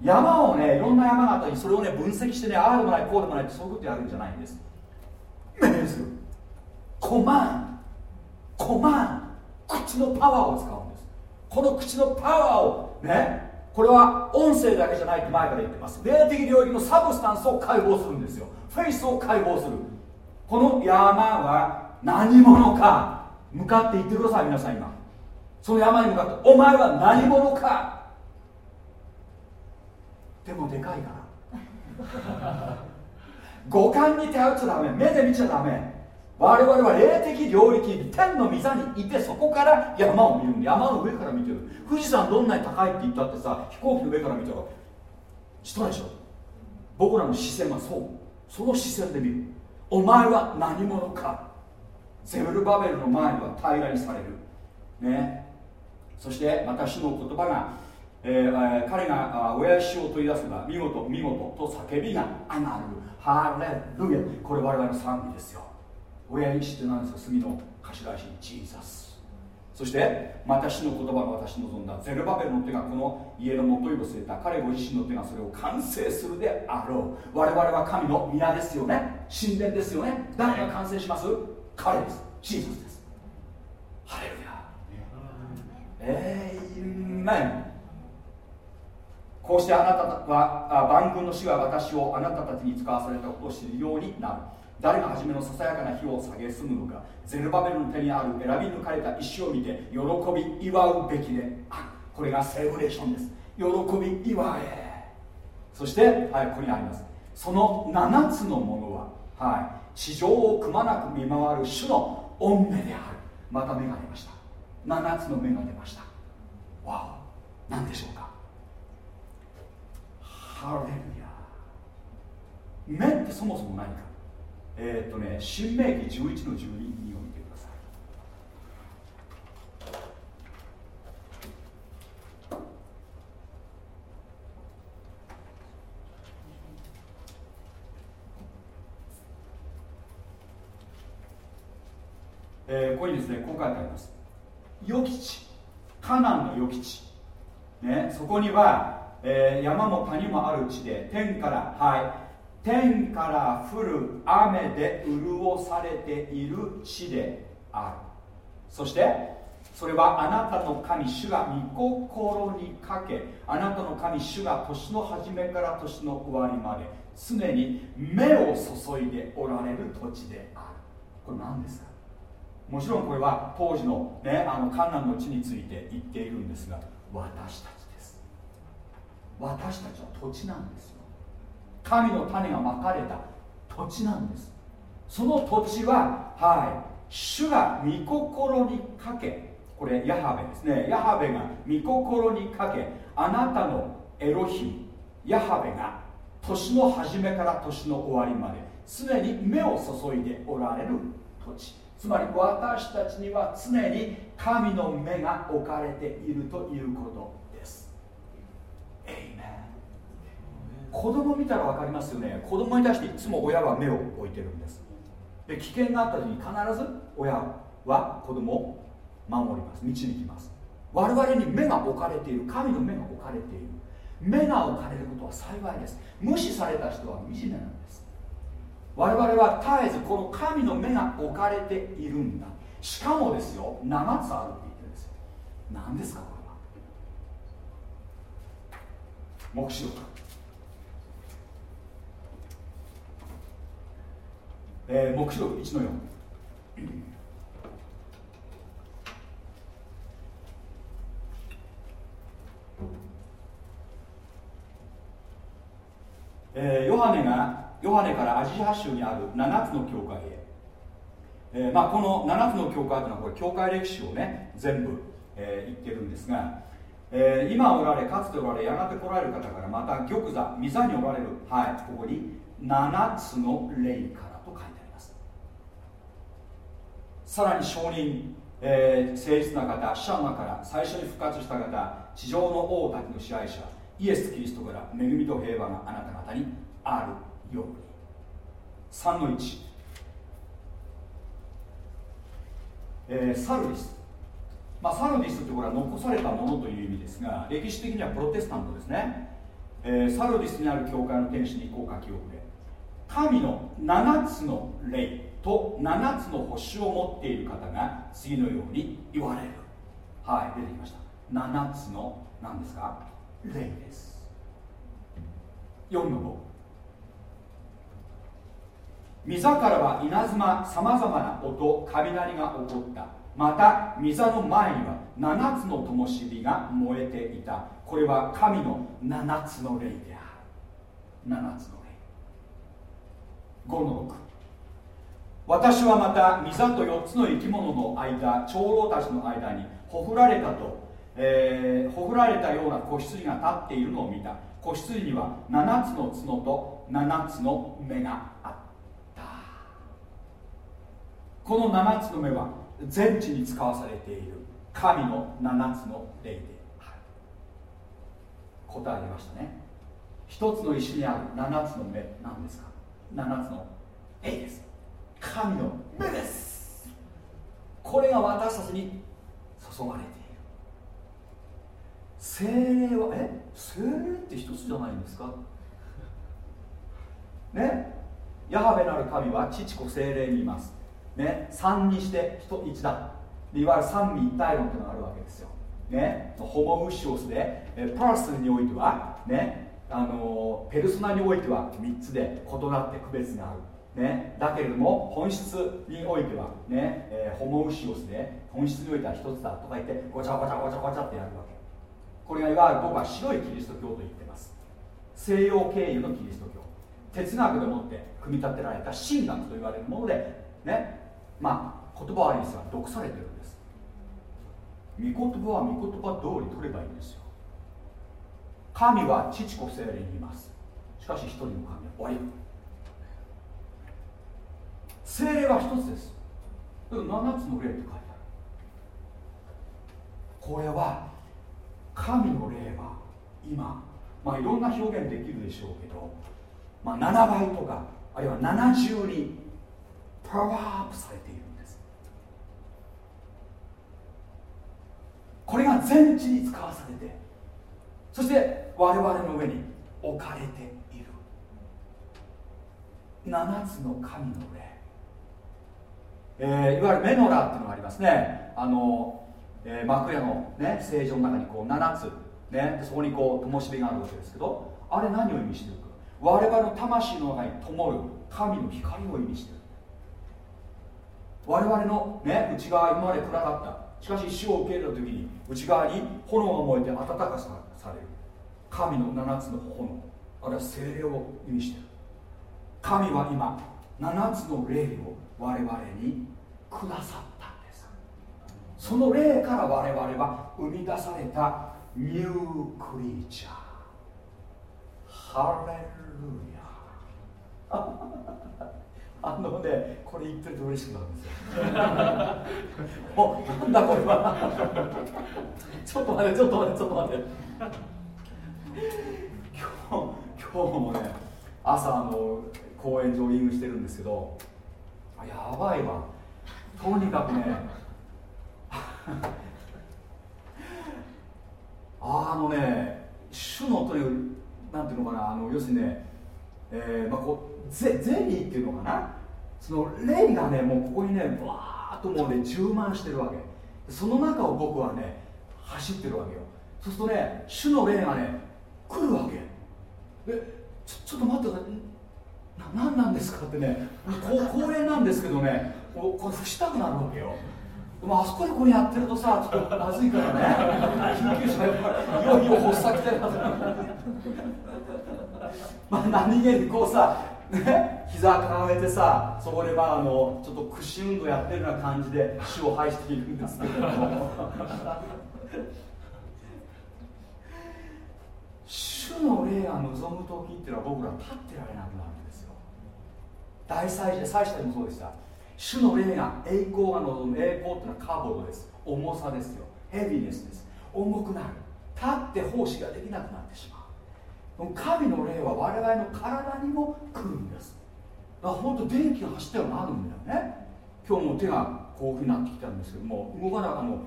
山をねいろんな山があったりそれをね分析してねああでもないこうでもないってそういうことやるんじゃないんです。命ずるCome on。Come on。口のパワーを使うんです。この口のパワーをねこれは音声だけじゃないって前から言ってます。霊的領域の substance を解放するんですよ。フェイスを解放する。この山は何者か。向かっていってください皆さん今。その山に向かってお前は何者かでもでかいから五感に頼っちゃダメ。目で見ちゃダメ。我々は霊的領域天の御座にいてそこから山を見る。山の上から見てる。富士山どんなに高いって言ったってさ飛行機の上から見たら人でしょ。僕らの視線はそう。その視線で見る。お前は何者か。ゼブルバベルの前には平らにされる。ね。そしてまた主の言葉が、えー、彼が親石を取り出せば見事見事と叫びが上がる。ハレルヤ。これ我々の賛美ですよ。親石って何ですか？墨の頭石にジーザス。そしてまた主の言葉が私望んだゼルバベルの手がこの家の元いを据えた彼ご自身の手がそれを完成するであろう。我々は神の宮ですよね。神殿ですよね。誰が完成します？彼です。ジーザスです。ハレルヤ。えー、メンこうしてあなたは万軍の死が私をあなたたちに使わされたことを知るようになる。誰が初めのささやかな火を下げすむのか。ゼルバベルの手にある選び抜かれた石を見て喜び祝うべきで。あこれがセレブレーションです。喜び祝え。そして、はい、ここにあります。その7つのものは、はい、地上をくまなく見回る主の御目である。また目が出ました。7つの目が出ました。わお。何でしょうか？ハレルヤ目ってそもそも何か？えー、っとね新明記11の12を見てください。えー、ここにですねこう書いてあります。良き地。カナンの良き地、ね、そこには、えー、山も谷もある地で天からはい。天から降る雨で潤されている地である。そしてそれはあなたの神主が御心にかけあなたの神主が年の初めから年の終わりまで常に目を注いでおられる土地である。これ何ですか？もちろんこれは当時の,、ね、あのカナンの地について言っているんですが私たち私たちは土地なんですよ。神の種がまかれた土地なんです。その土地ははい主が御心にかけこれヤハベですね。ヤハベが御心にかけあなたのエロヒム。ヤハベが年の初めから年の終わりまで常に目を注いでおられる土地。つまり私たちには常に神の目が置かれているということ。子供見たら分かりますよね。子供に対していつも親は目を置いてるんです。で危険があった時に必ず親は子供を守ります。導きます。我々に目が置かれている。神の目が置かれている。目が置かれることは幸いです。無視された人は惨めなんです。我々は絶えずこの神の目が置かれているんだ。しかもですよ7つあるって言ってるんですよ。何ですかこれは黙示録。えー、黙示録1の4えー、ヨハネがヨハネからアジア州にある7つの教会へ、えーまあ、この7つの教会というのはこれ教会歴史をね全部、えー、言ってるんですが、えー、今おられかつておられやがて来られる方からまた玉座御座におられるはいここに7つの霊からと書いてあります。さらに証人、えー、誠実な方死者の中から最初に復活した方地上の王たちの支配者イエス・キリストから恵みと平和があなた方にあるように。3の1、えー、サルディス、まあ、サルディスってこれは残されたものという意味ですが歴史的にはプロテスタントですね、えー、サルディスにある教会の天使にこう書き送れ神の7つの霊と7つの星を持っている方が次のように言われる。はい出てきました。7つの何ですか？霊です。4の5御座からは稲妻さまざまな音雷が起こった。また御座の前には7つの灯火が燃えていた。これは神の7つの霊である。7つの霊。5の6私はまた御座と4つの生き物の間長老たちの間にほふられたとえー、ほぐられたような子羊が立っているのを見た。子羊には7つの角と7つの目があった。この7つの目は全地に使わされている。神の7つの霊で。ある答え出ましたね。一つの石にある7つの目なんですか？7つの霊です。神の目です。これが私たちに注がれている。精霊はえ？精霊って一つじゃないんですか？ね？ヤハベなる神は父子精霊にいます。ね三にして一だいわゆる三位一体論というのがあるわけですよ。ねホモウシオスでパラスにおいてはねあのペルソナにおいては3つで異なって区別がある。ね、だけれども本質においてはね、え、ホモウシオスで本質においては一つだとか言ってごちゃごちゃごちゃごちゃってやるわけ。これがいわゆる僕は白いキリスト教と言ってます。西洋経由のキリスト教。哲学でもって組み立てられた神学と言われるものでねまあ言葉はありですが毒されてるんです。御言葉は御言葉通り取ればいいんですよ。神は父子精霊にいます。しかし一人の神は終わり精霊は一つです。7つの霊って書いてある。これは神の霊は今、まあ、いろんな表現できるでしょうけど、まあ、7倍とかあるいは70にパワーアップされているんです。これが全地に使わされてそして我々の上に置かれている。7つの神の霊、えー、いわゆるメノラっていうのがありますね。あのえー、幕屋の、ね、聖女の中にこう7つ、ね、そこにこう灯火があるわけですけどあれ何を意味してるか。我々の魂の中に灯る神の光を意味してる。我々の、ね、内側今まで暗かった。しかし死を受け入れた時に内側に炎が燃えて温かさされる。神の7つの炎。あるいは精霊を意味している。神は今7つの霊を我々にくださったんです。その霊から我々は生み出されたニュークリーチャー。ハレルヤ。あのねこれ言ってると嬉しくなるんですよ。<laughs> おなんだこれは。<laughs> ちょっと待ってちょっと待ってちょっと待って。今日今日もね朝あの公園ジョギングしてるんですけどやばいわ。とにかくね <laughs> あのね主のというなんていうのかなあの要するにね、えーまあ、こうゼゼリーっていうのかな？その霊がねもうここにねわーっともうね充満してるわけ。その中を僕はね走ってるわけよ。そうするとね主の霊がね来るわけ。えちょちょっと待ってください。な何なんですかってね。高齢なんですけどね。ここれ伏したくなるわけよ。まあ、あそこでこれやってるとさ、ちょっとまずいからね、救急車、いよいよ発作来てるまあ、何気にこうさ、ね、膝抱えてさ、そこでまああのちょっと屈伸運動やってるような感じで死を排しているんですけれども。主の霊が望む時っていうのは僕ら立ってられなくなるんですよ。大祭司祭司でもそうでした。主の霊が栄光が望む栄光っていうのはカーボードです。重さですよ。ヘビネスです。重くなる。立って奉仕ができなくなってしまう。神の霊は我々の体にも来るんです。だから本当電気が走ったようになるんだよね。今日も手がこういうふうになってきたんですけども動かなあの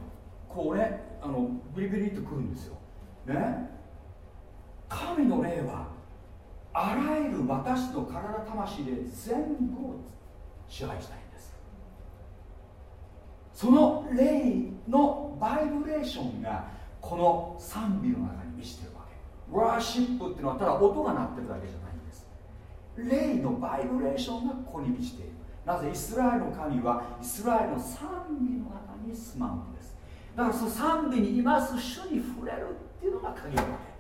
こうねあのビリビリっとくるんですよ。ね。神の霊はあらゆる私の体魂で全部を支配したいんです。その霊のバイブレーションがこの賛美の中にワーシップっていうのはただ音が鳴ってるだけじゃないんです。霊のバイブレーションがここに満ちている。なぜイスラエルの神はイスラエルの賛美の中に住まうんです。だからその賛美にいます主に触れるっていうのが鍵なわけ。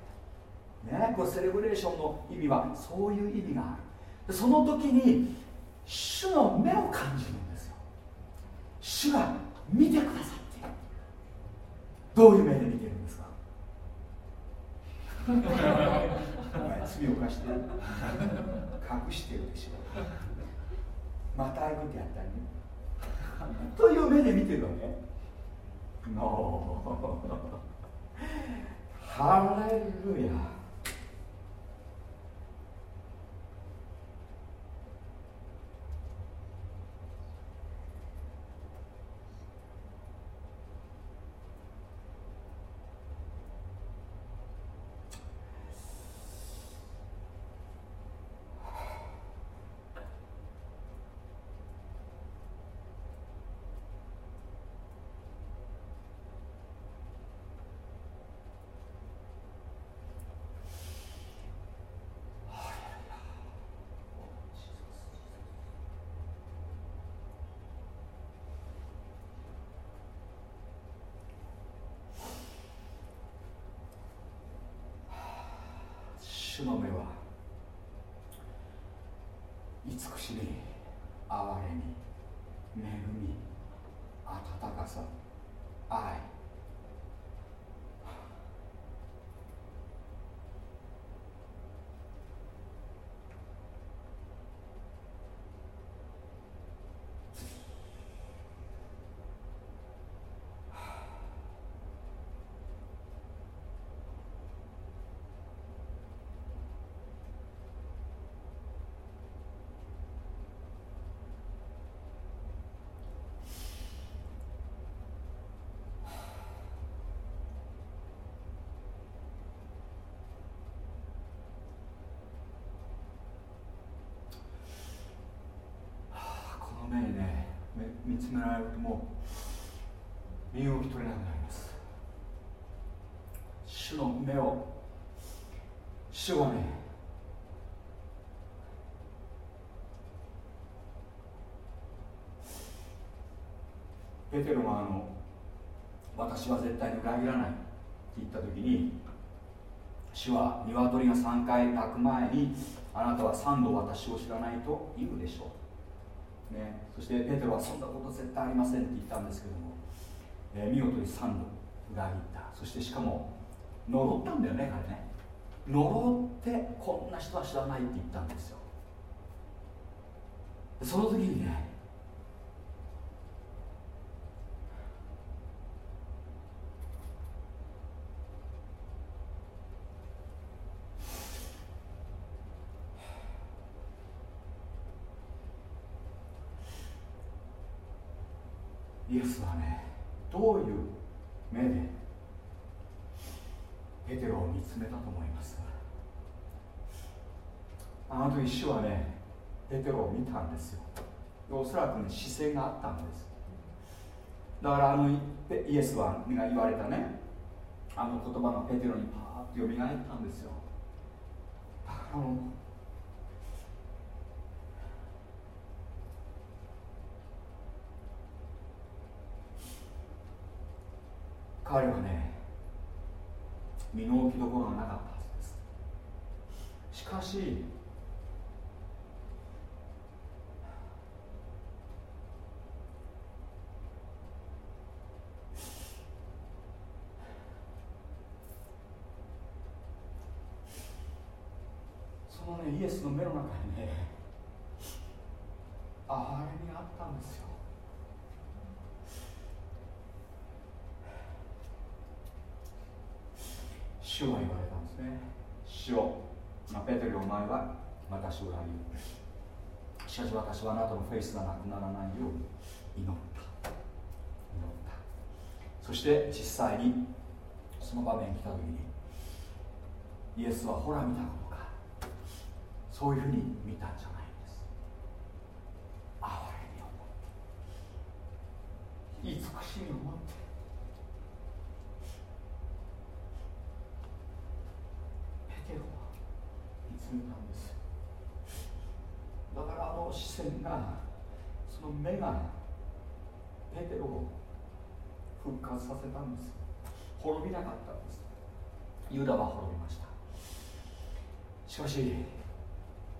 ね、これセレブレーションの意味はそういう意味がある。でその時に主の目を感じるんですよ。主が見てくださっている。どういう目で見てるんですか罪を犯してる隠してるでしょ。またああいうことやったりね。という目で見てるわけ。<laughs> <laughs> ハレルヤ主の目は慈しみ憐れみ恵み温かさ愛目にね見つめられるともう身動き取れなくなります。主の目を主はねペテロがあの私は絶対に裏切らないって言った時に主は鶏が3回鳴く前にあなたは3度私を知らないと言うでしょう。ね、そしてペテロはそんなこと絶対ありませんって言ったんですけども、えー、見事に3度裏切った。そしてしかも呪ったんだよね彼ね。呪ってこんな人は知らないって言ったんですよ。その時にねイエスはねどういう目でペテロを見つめたと思いますあの時主はねペテロを見たんですよ。おそらくね視線があったんです。だからあのイエスはが言われたねあの言葉がペテロにパーッとよみがえったんですよ。だから彼はね身の置きどころがなかったはずです。しかしそのねイエスの目の中にねあれにあったんですよ主は言われたんですね主を、まあ、ペテルお前は私を裏切るしかし私はあなたのフェイスがなくならないように祈った祈った。そして実際にその場面に来た時にイエスはほら見たことか。そういうふうに見たんじゃ。ないんです哀れみを持って慈しみを持ってつめたんですだからあの視線がその目がペテロをさせたんです滅びなかったんです。ユダは滅びました。しかし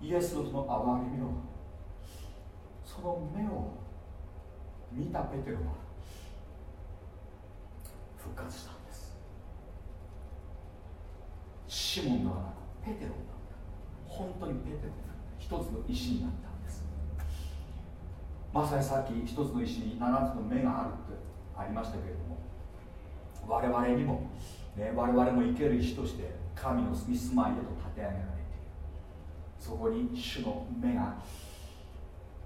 イエスのその憐れみのその目を見たペテロは復活したんです。シモンではなくペテロだ本当にペテロ一つの石になったんです。まさにさっき一つの石に7つの目があるってありましたけれども我々にも、ね、我々も生ける石として神の住み住まいへと立て上げられている。そこに主の目が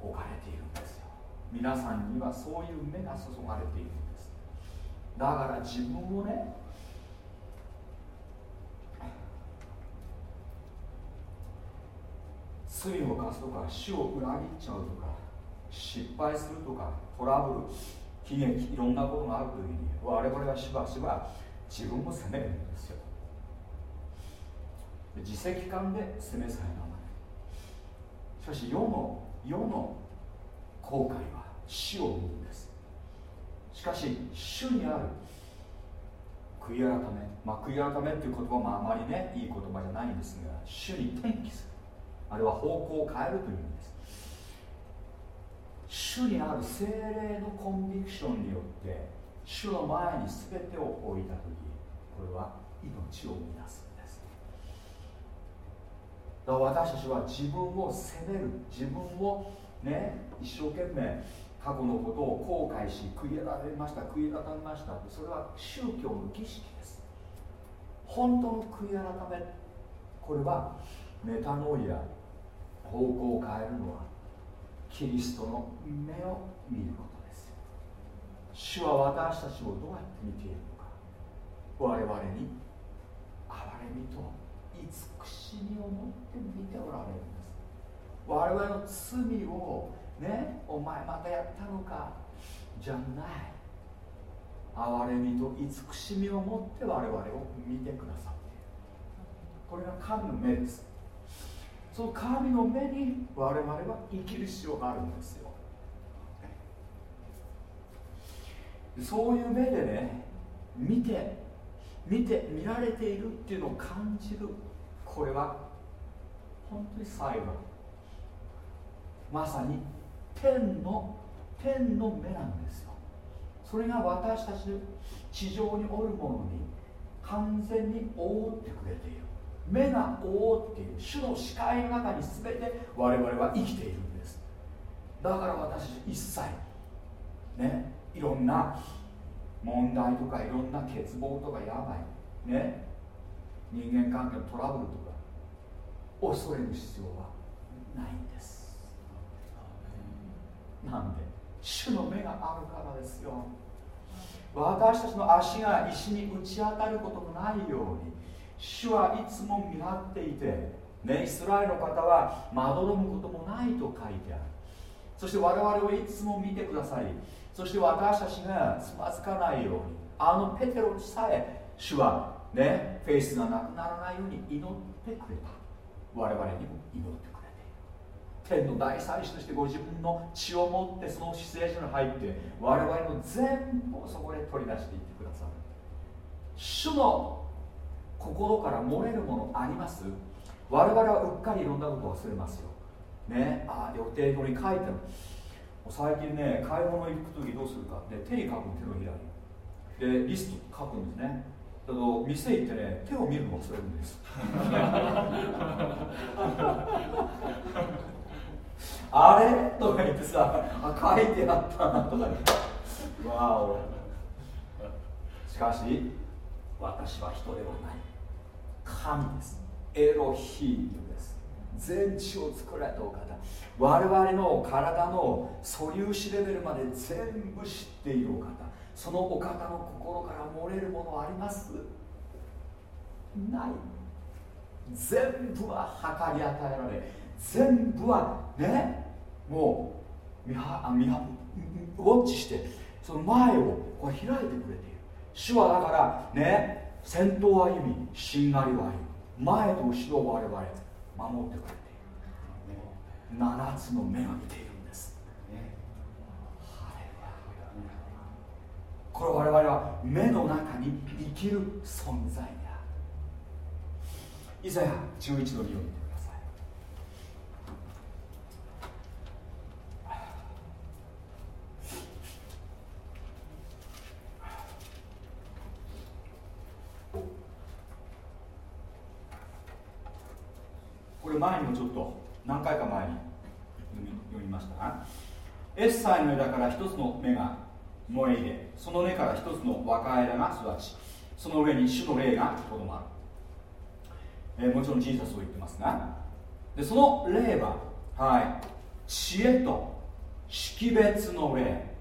置かれているんですよ。皆さんにはそういう目が注がれているんです。だから自分をね罪を犯すとか死を裏切っちゃうとか失敗するとかトラブル悲劇いろんなことがある時に我々はしばしば自分を責めるんですよ。自責感で責めさえなましかし世の世の後悔は死を生むんです。しかし主にある悔い改めまあ悔い改めっていう言葉もあまりねいい言葉じゃないんですが主に転機する。あるいは方向を変えるという意味です。主にある精霊のコンビクションによって主の前に全てを置いた時これは命を生み出すんです。だから私たちは自分を責める自分をね一生懸命過去のことを後悔し悔い改めました悔い改めましたそれは宗教の儀式です。本当の悔い改めこれはメタノイア方向を変えるのはキリストの目を見ることです主は私たちをどうやって見ているのか。我々に憐れみと慈しみを持って見ておられるんです。我々の罪をねお前またやったのか。じゃない。憐れみと慈しみを持って我々を見てくださっている。これが神の目です。その神の目に我々は生きる必要があるんですよ。そういう目でね見て見て見られているっていうのを感じるこれは本当に最後。まさに天の天の目なんですよ。それが私たち地上におるものに完全に覆ってくれている。目が覆っている主の視界の中に全て我々は生きているんです。だから私たち一切ねいろんな問題とかいろんな欠乏とか病ね人間関係のトラブルとか恐れる必要はないんです。なんで主の目があるからですよ。私たちの足が石に打ち当たることのないように主はいつも見張っていてねイスラエルの方はまどろむこともないと書いてある。そして我々をいつも見てくださりそして私たちがつまずかないようにあのペテロにさえ主はねフェイスがなくならないように祈ってくれた。我々にも祈ってくれている。天の大祭司としてご自分の血を持ってその姿勢所に入って我々の全部をそこで取り出していってくださる。主の心から漏れるものあります？我々はうっかりいろんなことを忘れますよ。ね？あ予定表に書いてある。最近ね買い物行く時どうするか？って手に書く手のひらに。でリスト書くんですね。だけど店行ってね手を見るの忘れるんです。<laughs> あれ？とか言ってさあ書いてあったなとかわお。しかし私は人ではない。神です。エロヒームです。全地を作られたお方。我々の体の素粒子レベルまで全部知っているお方。そのお方の心から漏れるものあります？ない。全部は計り与えられ全部はねもう見は見はウォッチしてその前をこう開いてくれている。主はだからね先頭歩みしんがりを歩み前と後ろを我々守ってくれている。7つの目が見ているんです、これ我々は目の中に生きる存在である。いざや11の2を見てくださいこれ前にもちょっと何回か前に読みましたがエッサイの枝から一つの芽が燃え入れその根から一つの若枝が育ちその上に主の霊がとどまる、えー、もちろんジーザスを言ってますがでその霊は、はい、知恵と識別の霊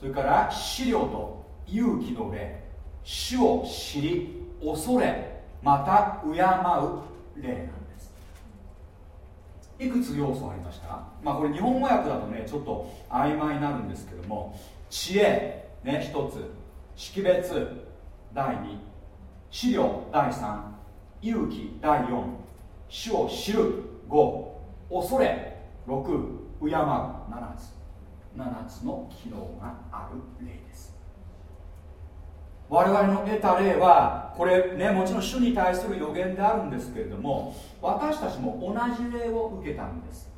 それから資料と勇気の霊主を知り恐れまた敬う霊なんいくつ要素ありました？まあこれ日本語訳だとねちょっと曖昧になるんですけども知恵ね一つ。識別。第2資料。第3勇気。第4主を知る。5恐れ。6敬う。7つ。7つの機能がある例です。我々の得た例はこれねもちろん主に対する予言であるんですけれども私たちも同じ例を受けたんです。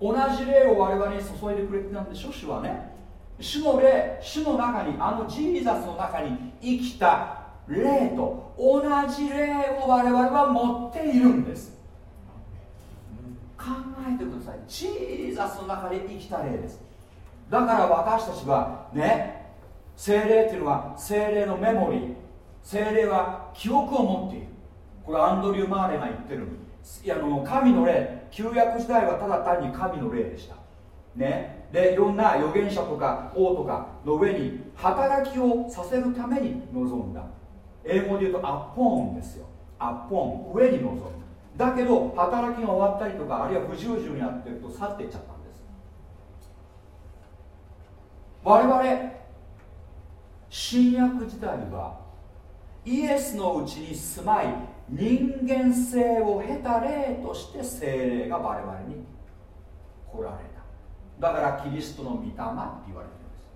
同じ例を我々に注いでくれてたんでしょ？主はね。主の霊主の中にあのジーザスの中に生きた霊と同じ霊を我々は持っているんです。考えてください。ジーザスの中で生きた霊です。だから私たちはね精霊っていうのは精霊のメモリー。精霊は記憶を持っている。これアンドリュー・マーレが言ってるいやあの神の霊旧約時代はただ単に神の霊でした。ね。でいろんな預言者とか王とかの上に働きをさせるために臨んだ。英語で言うとアッポーンですよ。アッポーン上に臨むだ。けど働きが終わったりとかあるいは不従順になってると去っていっちゃったんです。我々新約時代はイエスのうちに住まい人間性を経た霊として精霊が我々に来られた。だからキリストの御霊って言われてるんです。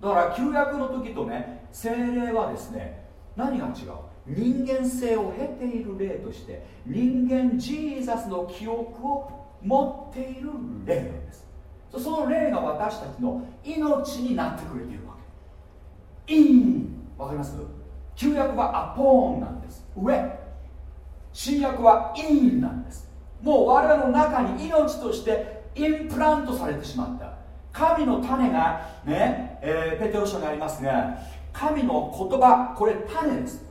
だから旧約の時とね精霊はですね何が違う？人間性を経ている霊として人間ジーザスの記憶を持っている霊なんです。その霊が私たちの命になってくれている。 In。わかります？旧約は upon なんです。上。新約は in なんです。もう我々の中に命としてインプラントされてしまった。神の種がね、えー、ペテロ書にありますが神の言葉これ種です。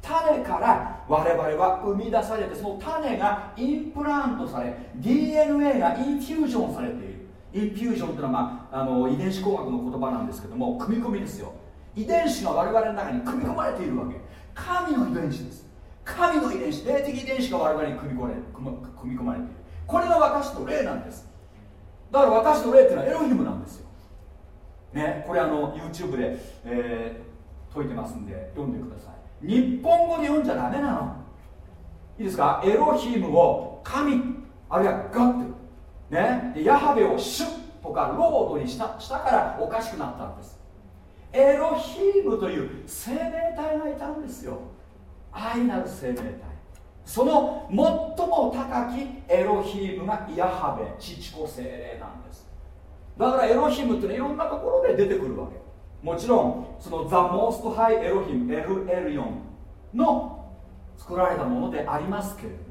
種から我々は生み出されてその種がインプラントされ DNA が infusion されている。インフュージョンっていうのは、まあ、あの遺伝子工学の言葉なんですけども組み込みですよ。遺伝子が我々の中に組み込まれているわけ。神の遺伝子です。神の遺伝子。霊的遺伝子が我々に組み込まれ組み込まれている。これが私の霊なんです。だから私の霊っていうのはエロヒムなんですよ。ねこれあの YouTube で、えー、解いてますんで読んでください。日本語で読んじゃダメなの。いいですか？エロヒムを神あるいはガッてねでヤハベをシュッとかロードにしたしたからおかしくなったんです。エロヒームという生命体がいたんですよ。愛なる生命体。その最も高きエロヒームがヤハベ父子精霊なんです。だからエロヒムっていうのはいろんなところで出てくるわけ。もちろんそのザ・モースト・ハイ・エロヒムエル・エルヨンの作られたものでありますけれども。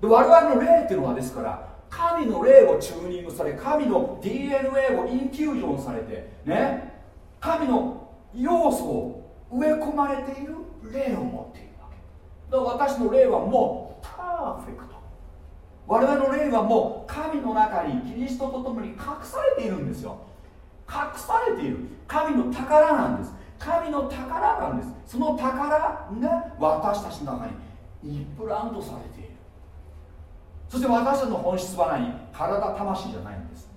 で我々の霊っていうのはですから神の霊をチューニングされ神の DNA をインフュージョンされてね神の要素を植え込まれている霊を持っているわけ。だから私の霊はもうパーフェクト。我々の霊はもう神の中にキリストと共に隠されているんですよ。隠されている。神の宝なんです。神の宝なんです。その宝が私たちの中にインプラントされている。そして私たちの本質は何？体魂じゃないんです。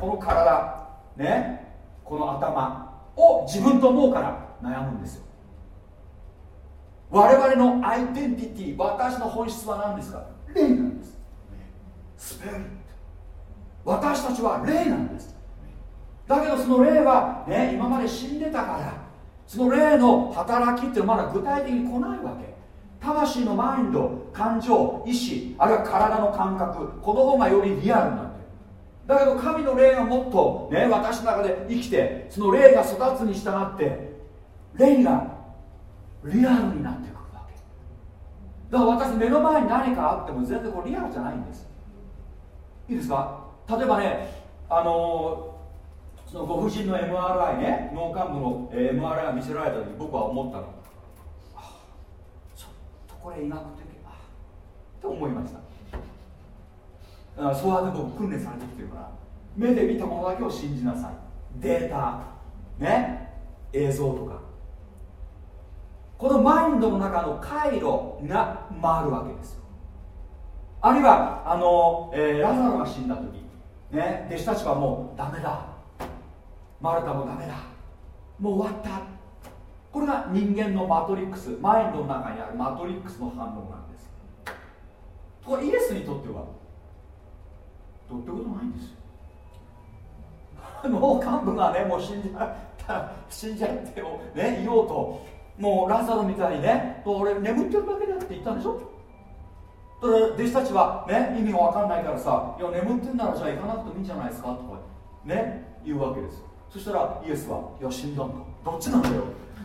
この体。ね？この頭を自分と思うから悩むんですよ。我々のアイデンティティ私の本質は何ですか？霊なんです。スペリット。私たちは霊なんです。だけどその霊はね今まで死んでたからその霊の働きっていうのはまだ具体的に来ないわけ。魂のマインド感情意志あるいは体の感覚この方がよりリアルなってるだけど神の霊がもっとね私の中で生きてその霊が育つに従って霊がリアルになってくるわけ。だから私目の前に何かあっても全然これリアルじゃないんです。いいですか？例えばねあのーそのご婦人の MRI ね脳幹部の MRI を見せられた時僕は思ったの。ちょっとこれ医学的あと思いました。あそうやって僕訓練されてきてるから目で見たものだけを信じなさい。データね？映像とか。このマインドの中の回路が回るわけですよ。あるいはあの、えー、ラザロが死んだ時ね？弟子たちはもうダメだ。マルタもダメだ。もう終わった。これが人間のマトリックスマインドの中にあるマトリックスの反応なんです。とイエスにとってはどうってことないんですよ。脳幹部がねもう死んじゃった死んじゃってもねいようと。もうラザロみたいにね俺眠ってるだけだって言ったんでしょだから弟子たちはね意味が分かんないからさいや眠ってんならじゃあ行かなくてもいいんじゃないですかとかね言うわけです。そしたらイエスはいや死んだんだどっちなんだよ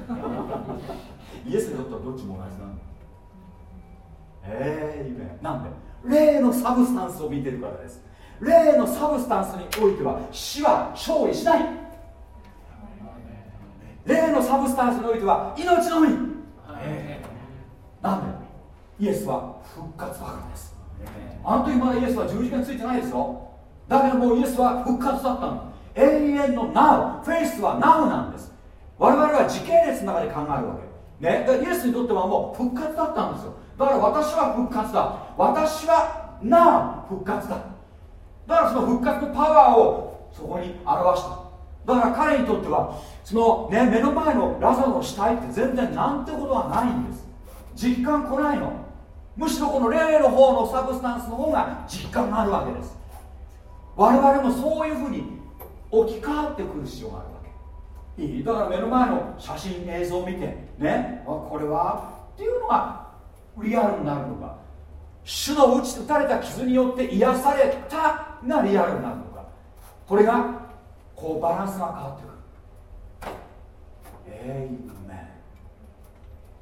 <laughs> イエスにとってはどっちも同じなんだ。ええー、夢なんで？霊の substance を見てるからです霊の substance においては死は勝利しない。霊の substance においては命のみ。なんで？イエスは復活だからです。あの時まだイエスは十字架についてないですよ。だけどもうイエスは復活だったの。永遠の Now フェイスは Now なんです。我々は時系列の中で考えるわけ。ね？イエスにとってはもう復活だったんですよ。だから私は復活だ。私は Now 復活だ。だからその復活のパワーをそこに表した。だから彼にとってはその、ね、目の前のラザロの死体って全然なんてことはないんです。実感来ないの。むしろこの霊の方のサブスタンスの方が実感があるわけです。我々もそういうふうに置き換わってくる必要があるわけ。いい。だから目の前の写真映像を見てねこれはっていうのがリアルになるのか。主の打ち打たれた傷によって癒されたがリアルになるのか。これがこうバランスが変わってくる。えいめ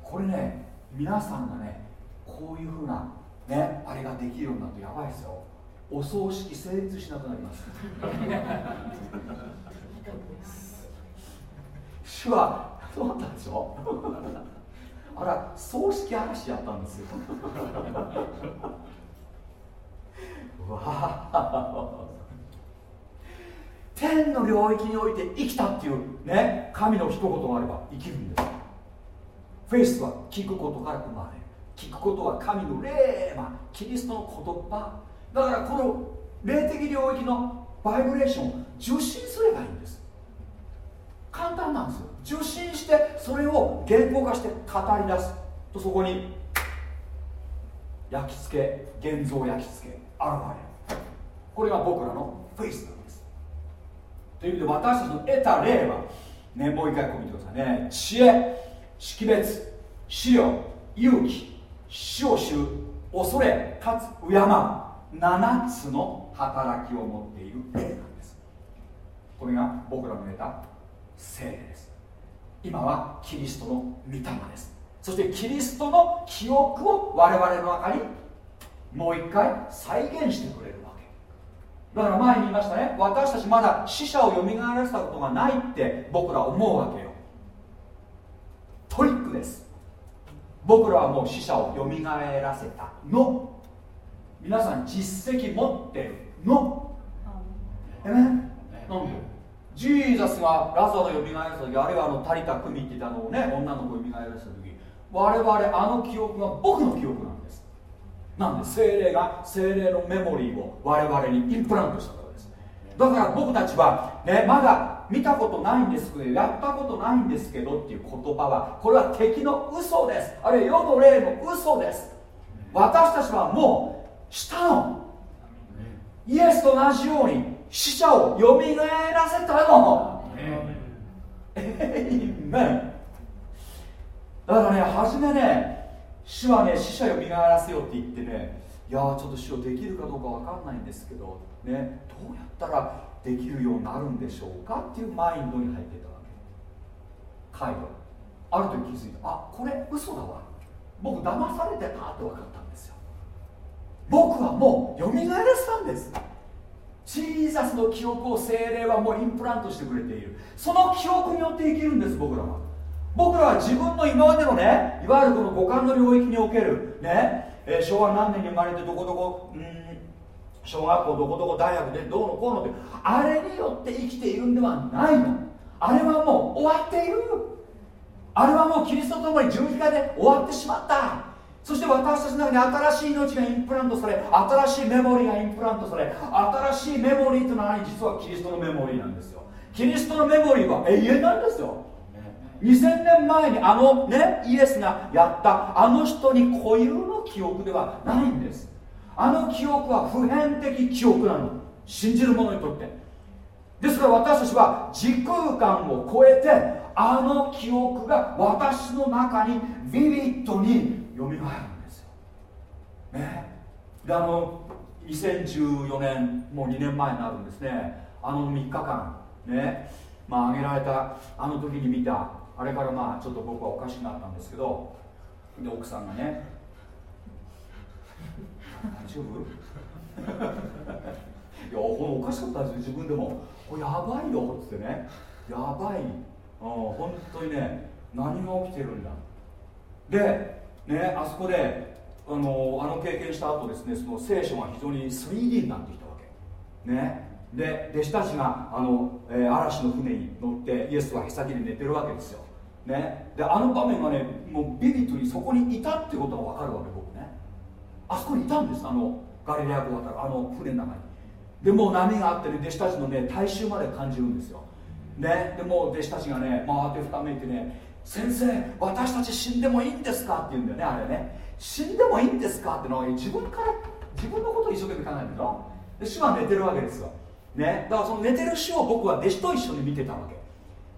これね皆さんがねこういうふうなねあれができるようになるとやばいですよ。お葬式成立しなくなります。主はそうだったでしょうあら葬式嵐やったんですよ。天の領域において生きたっていうね神の一言があれば生きるんです。フェイスは聞くことから生まれる聞くことは神の霊魔キリストの言葉。だからこの霊的領域のバイブレーションを受信すればいいんです。簡単なんですよ。受信してそれを言語化して語り出す。とそこに焼き付け現像焼き付け。現れるこれが僕らのフェイスなんですという意味で私たちの得た霊はねもう一回こう見てくださいね知恵識別資料勇気死を知る恐れかつ敬う7つの働きを持っている霊なんですこれが僕らの得た聖霊です。今はキリストの御霊です。そしてキリストの記憶を我々の中にもう一回再現してくれるわけ。だから前に言いましたね。私たちまだ死者をよみがえらせたことがないって僕ら思うわけよ。トリックです。僕らはもう死者をよみがえらせたの。皆さん実績持ってるの。えなんでジーザスがラザロよみがえらせた時あるいはあのタリタ・クミって言ったのをね女の子をよみがえらせた時我々あの記憶が僕の記憶なんですなんで精霊が精霊のメモリーを我々にインプラントしたからです。だから僕たちはねまだ見たことないんですけどやったことないんですけどっていう言葉はこれは敵の嘘です。あるいは世の霊の嘘です。私たちはもうしたの。イエスと同じように死者をよみがえらせたの。えいめんだからね初めね主はね死者よみがえらせよって言ってねいやちょっと主をできるかどうかわかんないんですけどねどうやったらできるようになるんでしょうかっていうマインドに入ってたわけ。カイドある時気づいた。あこれ嘘だわ。僕騙されてたって分かったんですよ。僕はもうよみがえらせたんです。ジーザスの記憶を精霊はもうインプラントしてくれている。その記憶によって生きるんです僕らは。僕らは自分の今までのねいわゆるこの五感の領域におけるね、えー、昭和何年に生まれてどこどこうん小学校どこどこ大学でどうのこうのってあれによって生きているんではないの。あれはもう終わっている。あれはもうキリストと共に十字架で終わってしまった。そして私たちの中に新しい命がインプラントされ新しいメモリーがインプラントされ新しいメモリーというのは実はキリストのメモリーなんですよ。キリストのメモリーは永遠なんですよ。2000年前にあのねイエスがやったあの人に固有の記憶ではないんです。あの記憶は普遍的記憶なの。信じる者にとって。ですから私たちは時空間を超えてあの記憶が私の中にビビッドによみがえるんですよ。ね。であの2014年もう2年前になるんですね。あの3日間ね。まあ挙げられたあの時に見たあれからまあちょっと僕はおかしくなったんですけどで奥さんがね大丈夫？<laughs> いやこのおかしかったんですよ。自分でも。これやばいよっつってね。やばい。うん本当にね何が起きてるんだ。でねあそこであのあの経験した後ですねその聖書が非常に 3D になってきたわけ。ね。で弟子たちがあの、えー、嵐の船に乗ってイエスはへさきで寝てるわけですよ、ね、であの場面がねもうビビットにそこにいたってことが分かるわけ僕ね。あそこにいたんですあのガリレア湖渡るあの船の中に。でもう波があってね弟子たちのね大衆まで感じるんですよ。ね。でもう弟子たちがね回ってふためいてね先生私たち死んでもいいんですかって言うんだよねあれね。死んでもいいんですかってのは自分から自分のことを一生懸命考えてるので主は寝てるわけですよ。ね、だからその寝てる主を僕は弟子と一緒に見てたわけ。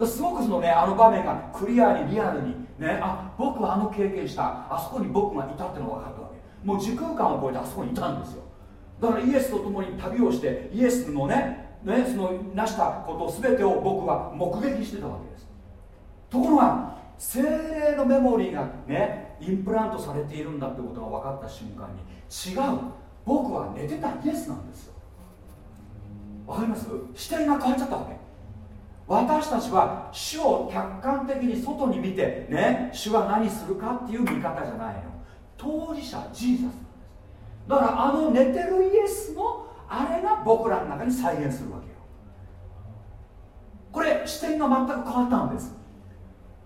すごくそのねあの場面がクリアにリアルにねあ僕はあの経験した。あそこに僕がいたってのが分かったわけ。もう時空間を超えてあそこにいたんですよ。だからイエスと共に旅をしてイエスのねねその成したこと全てを僕は目撃してたわけです。ところが精霊のメモリーがねインプラントされているんだってことが分かった瞬間に違う。僕は寝てたイエスなんですよ。わかります？視点が変わっちゃったわけ。私たちは主を客観的に外に見てね主は何するかっていう見方じゃないの。当事者ジーザスなんです。だからあの寝てるイエスのあれが僕らの中に再現するわけよ。これ視点が全く変わったんです。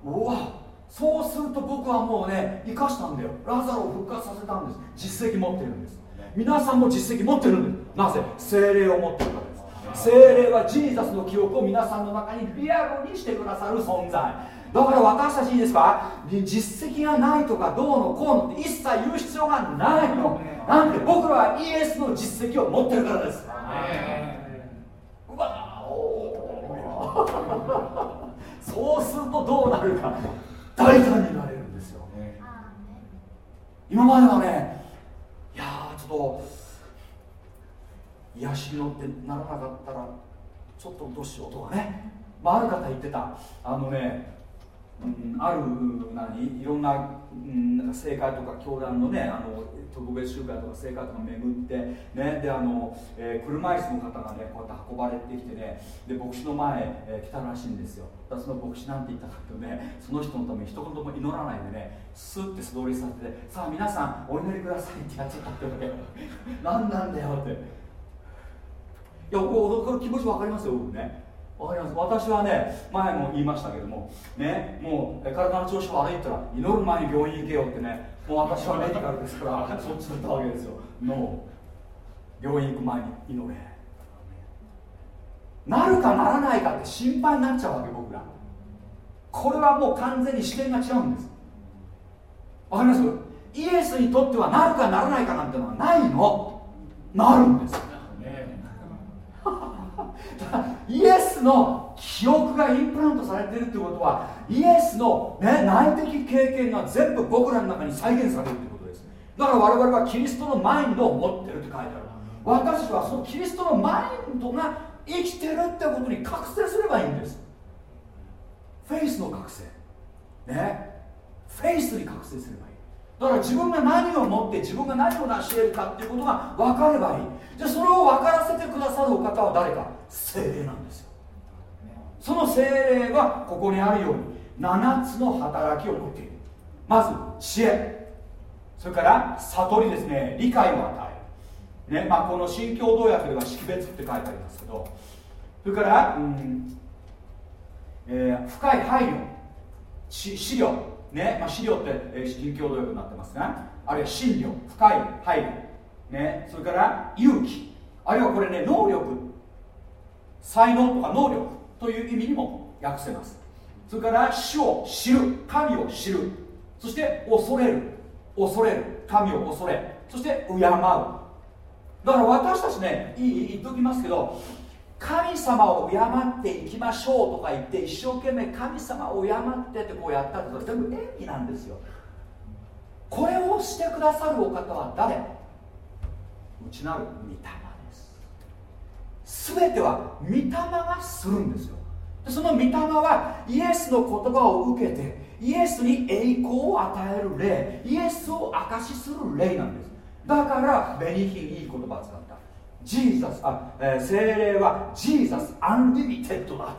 うわそうすると僕はもうね生かしたんだよ。ラザロを復活させたんです。実績持ってるんです。皆さんも実績持ってるんです。なぜ？精霊を持ってるから。精霊はジーザスの記憶を皆さんの中にリアルにしてくださる存在。だから私たちいいですか？実績がないとかどうのこうのって一切言う必要がないの。なんで僕らはイエスの実績を持ってるからです。うわそうするとどうなるか。大胆になれるんですよ。今まではねいやちょっと癒しに乗ってならなかったらちょっとどうしようとかね、まあ、ある方言ってた。あのねうん、ある何？いろんな,、うん、なんか聖会とか教団のねあの特別集会とか聖会とか巡ってね。であの、えー、車椅子の方がねこうやって運ばれてきてね。で牧師の前、えー、来たらしいんですよ。だその牧師なんて言ったかというとねその人のために一言も祈らないでねスッて素通りさせてさあ皆さんお祈りくださいってやっちゃったってわけ。<laughs> 何なんだよって。いやこれ気持ち分かりますよ僕ね。わかります。私はね前も言いましたけどもねもう体の調子悪いって言ったら祈る前に病院行けよってねもう私はメディカルですから <laughs> そっちだったわけですよ。ノー病院行く前に祈れ。なるかならないかって心配になっちゃうわけ僕ら。これはもう完全に視点が違うんです。わかります？イエスにとってはなるかならないかなんてのはないの。なるんです。イエスの記憶がインプラントされているってことはイエスの、ね、内的経験が全部僕らの中に再現されるってことです。だから我々はキリストのマインドを持ってるって書いてある私はそのキリストのマインドが生きてるってことに覚醒すればいいんです。フェイスの覚醒。ね。フェイスに覚醒すればいい。だから自分が何を持って自分が何を成し得るかっていうことが分かればいい。じゃあそれを分からせてくださるお方は誰か？精霊なんですよ。その精霊はここにあるように7つの働きを持っている。まず知恵。それから悟りですね。理解を与える、ねまあ、この新共同訳では識別って書いてありますけど。それから、うんえー、深い配慮。資料。ねまあ、資料って、えー、新共同訳になってますがあるいは真理深い配慮、ね、それから勇気あるいはこれね能力才能とか能力という意味にも訳せます。それから主を知る神を知るそして恐れる恐れる神を恐れそして敬う。だから私たちねいい言っときますけど神様を敬っていきましょうとか言って一生懸命神様を敬ってってこうやったって全部演技なんですよ。これをしてくださるお方は誰？内なる御霊です。全ては御霊がするんですよ。でその御霊はイエスの言葉を受けてイエスに栄光を与える霊イエスを証しする霊なんです。だから紅品いい言葉使った Jesus あ、えー、精霊は Jesus Unlimited だ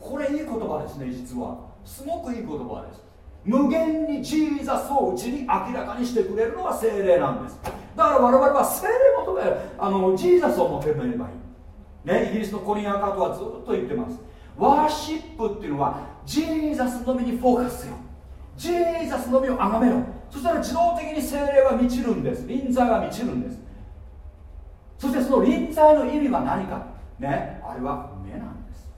これいい言葉ですね実は。すごくいい言葉です。無限に Jesus をうちに明らかにしてくれるのが聖霊なんです。だから我々は精霊求めあのジーザスを求めればいい。ねイギリスのコリアカートはずっと言ってます。ワーシップっていうのはジーザスのみにフォーカスよ。ジーザスのみを崇めろ。そしたら自動的に精霊は満ちるんです。臨在は満ちるんです。そしてその臨在の意味は何か？ねあれは目なんです。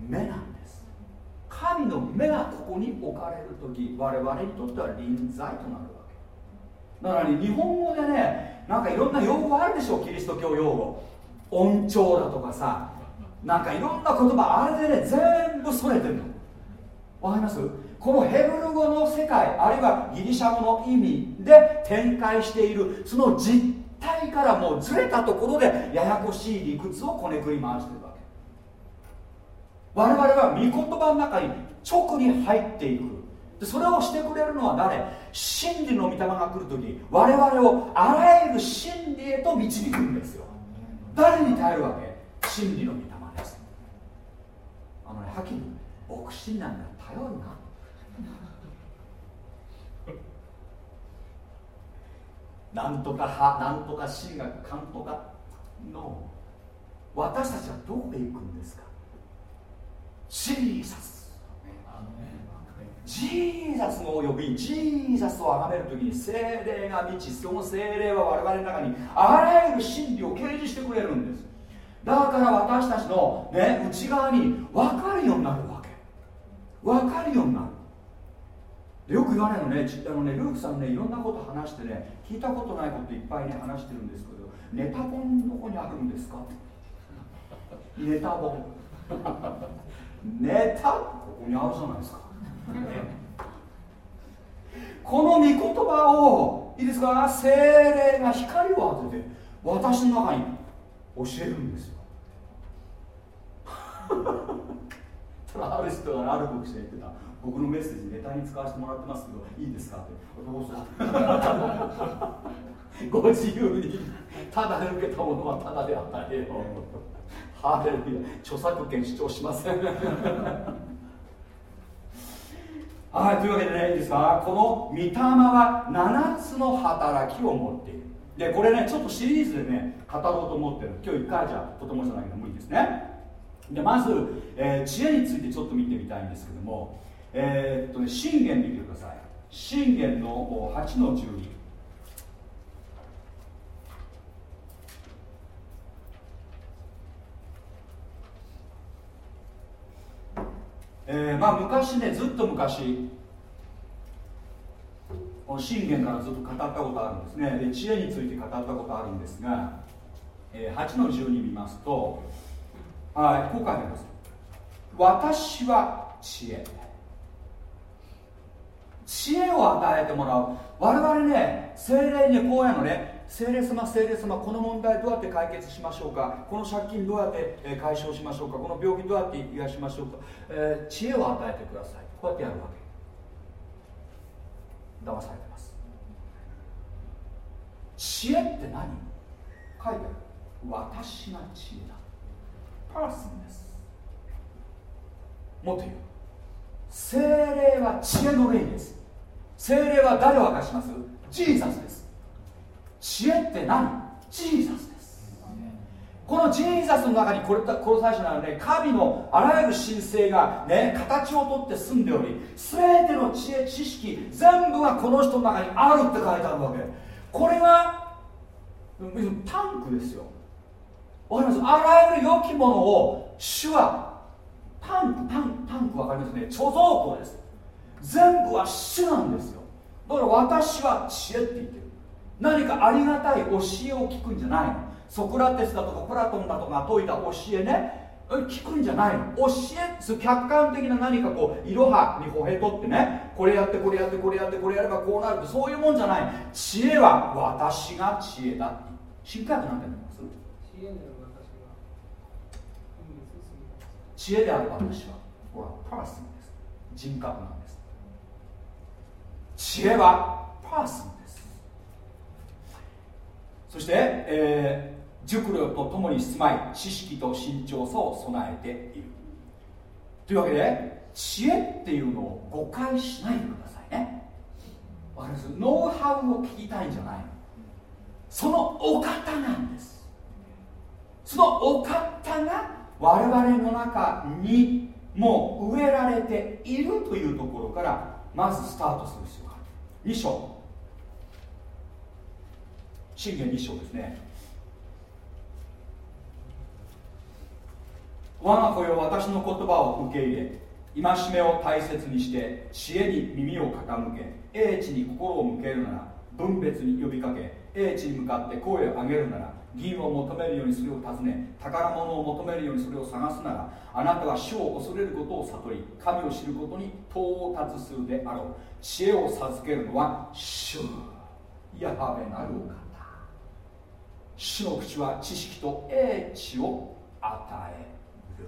目なんです。神の目がここに置かれる時我々にとっては臨在となるわけ。だからね日本語でねなんかいろんな用語あるでしょキリスト教用語。音調だとかさなんかいろんな言葉あれでね全部それてるの。わかります？このヘブル語の世界あるいはギリシャ語の意味で展開している。その実態からもうずれたところでややこしい理屈をこねくり回してるわけ。我々は御言葉の中に直に入っていく。でそれをしてくれるのは誰？真理の御霊が来るとき我々をあらゆる真理へと導くんですよ。誰に頼るわけ？真理の御霊です。あのねはっきり牧師なんだ頼るな。なんとか派なんとか神学かんとかの私たちはどこへ行くんですか？ジーザスジーザスの呼びジーザスを崇めるときに精霊が満ちその精霊は我々の中にあらゆる真理を掲示してくれるんです。だから私たちの、ね、内側に分かるようになるわけ。分かるようになる。よく言わないのね。あのねルークさんねいろんなこと話してね聞いたことないこといっぱいね話してるんですけどネタ本どこにあるんですか？ネタ本。ネタ？ここにあるじゃないですか、この御言葉をいいですか？精霊が光を当てて私の中に教えるんですよ。ただある人がある牧師が言ってた。僕のメッセージネタに使わせてもらってますけどいいですかって。どうぞ <laughs> ご自由にただで受けたものはただで与えよう。<laughs> ハーレルヤ。著作権主張しません。<laughs> はいというわけでねいいですか？この御霊は7つの働きを持っている。でこれねちょっとシリーズでね語ろうと思ってる。今日1回じゃとてもじゃないけどもいいですね。でまず、えー、知恵についてちょっと見てみたいんですけどもえー、っとね信玄見てください。信玄の8の12えー、まあ昔ねずっと昔信玄からずっと語ったことあるんですね。で知恵について語ったことあるんですが、えー、8の12見ますとはいこう書いてます。私は知恵。知恵を与えてもらう。我々ね精霊にこうやのね聖霊様聖霊様この問題どうやって解決しましょうか？この借金どうやって解消しましょうか？この病気どうやって癒しましょうか、えー、知恵を与えてください。こうやってやるわけ。騙されてます。知恵って何？書いてある。私が知恵だ。パーソンです。もっと言う。精霊は知恵の霊です。精霊は誰を明かします？ジーザスです。知恵って何？ジーザスです。このジーザスの中にこれこの最初なのね神のあらゆる神聖がね形をとって住んでおり全ての知恵知識全部がこの人の中にあるって書いてあるわけ。これがタンクですよ。わかります？あらゆる良きものを主はタンクタンクタンクわかりますね。貯蔵庫です。全部は主なんですよ。だから私は知恵って言ってる。何かありがたい教えを聞くんじゃないの。ソクラテスだとかプラトンだとか説いた教えね。聞くんじゃないの。教え客観的な何かこういろはにほへとってね。これやってこれやってこれやってこれやればこうなるってそういうもんじゃない。知恵は私が知恵だって。新科学なんて言います？知恵である私はほらパーソンです。人格なんです。知恵はパーソンです。そして、えー、熟慮とともに住まい知識と慎重さを備えている。というわけで知恵っていうのを誤解しないでくださいね。わかります？ノウハウを聞きたいんじゃないそのお方なんです。そのお方が我々の中にもう植えられているというところからまずスタートする必要がある。2章。信玄2章ですね。我が子よ私の言葉を受け入れ戒めを大切にして知恵に耳を傾け英知に心を向けるなら分別に呼びかけ英知に向かって声を上げるなら銀を求めるようにそれを尋ね宝物を求めるようにそれを探すならあなたは主を恐れることを悟り神を知ることに到達するであろう。知恵を授けるのは主。ヤハベなるお方。主の口は知識と英知を与える。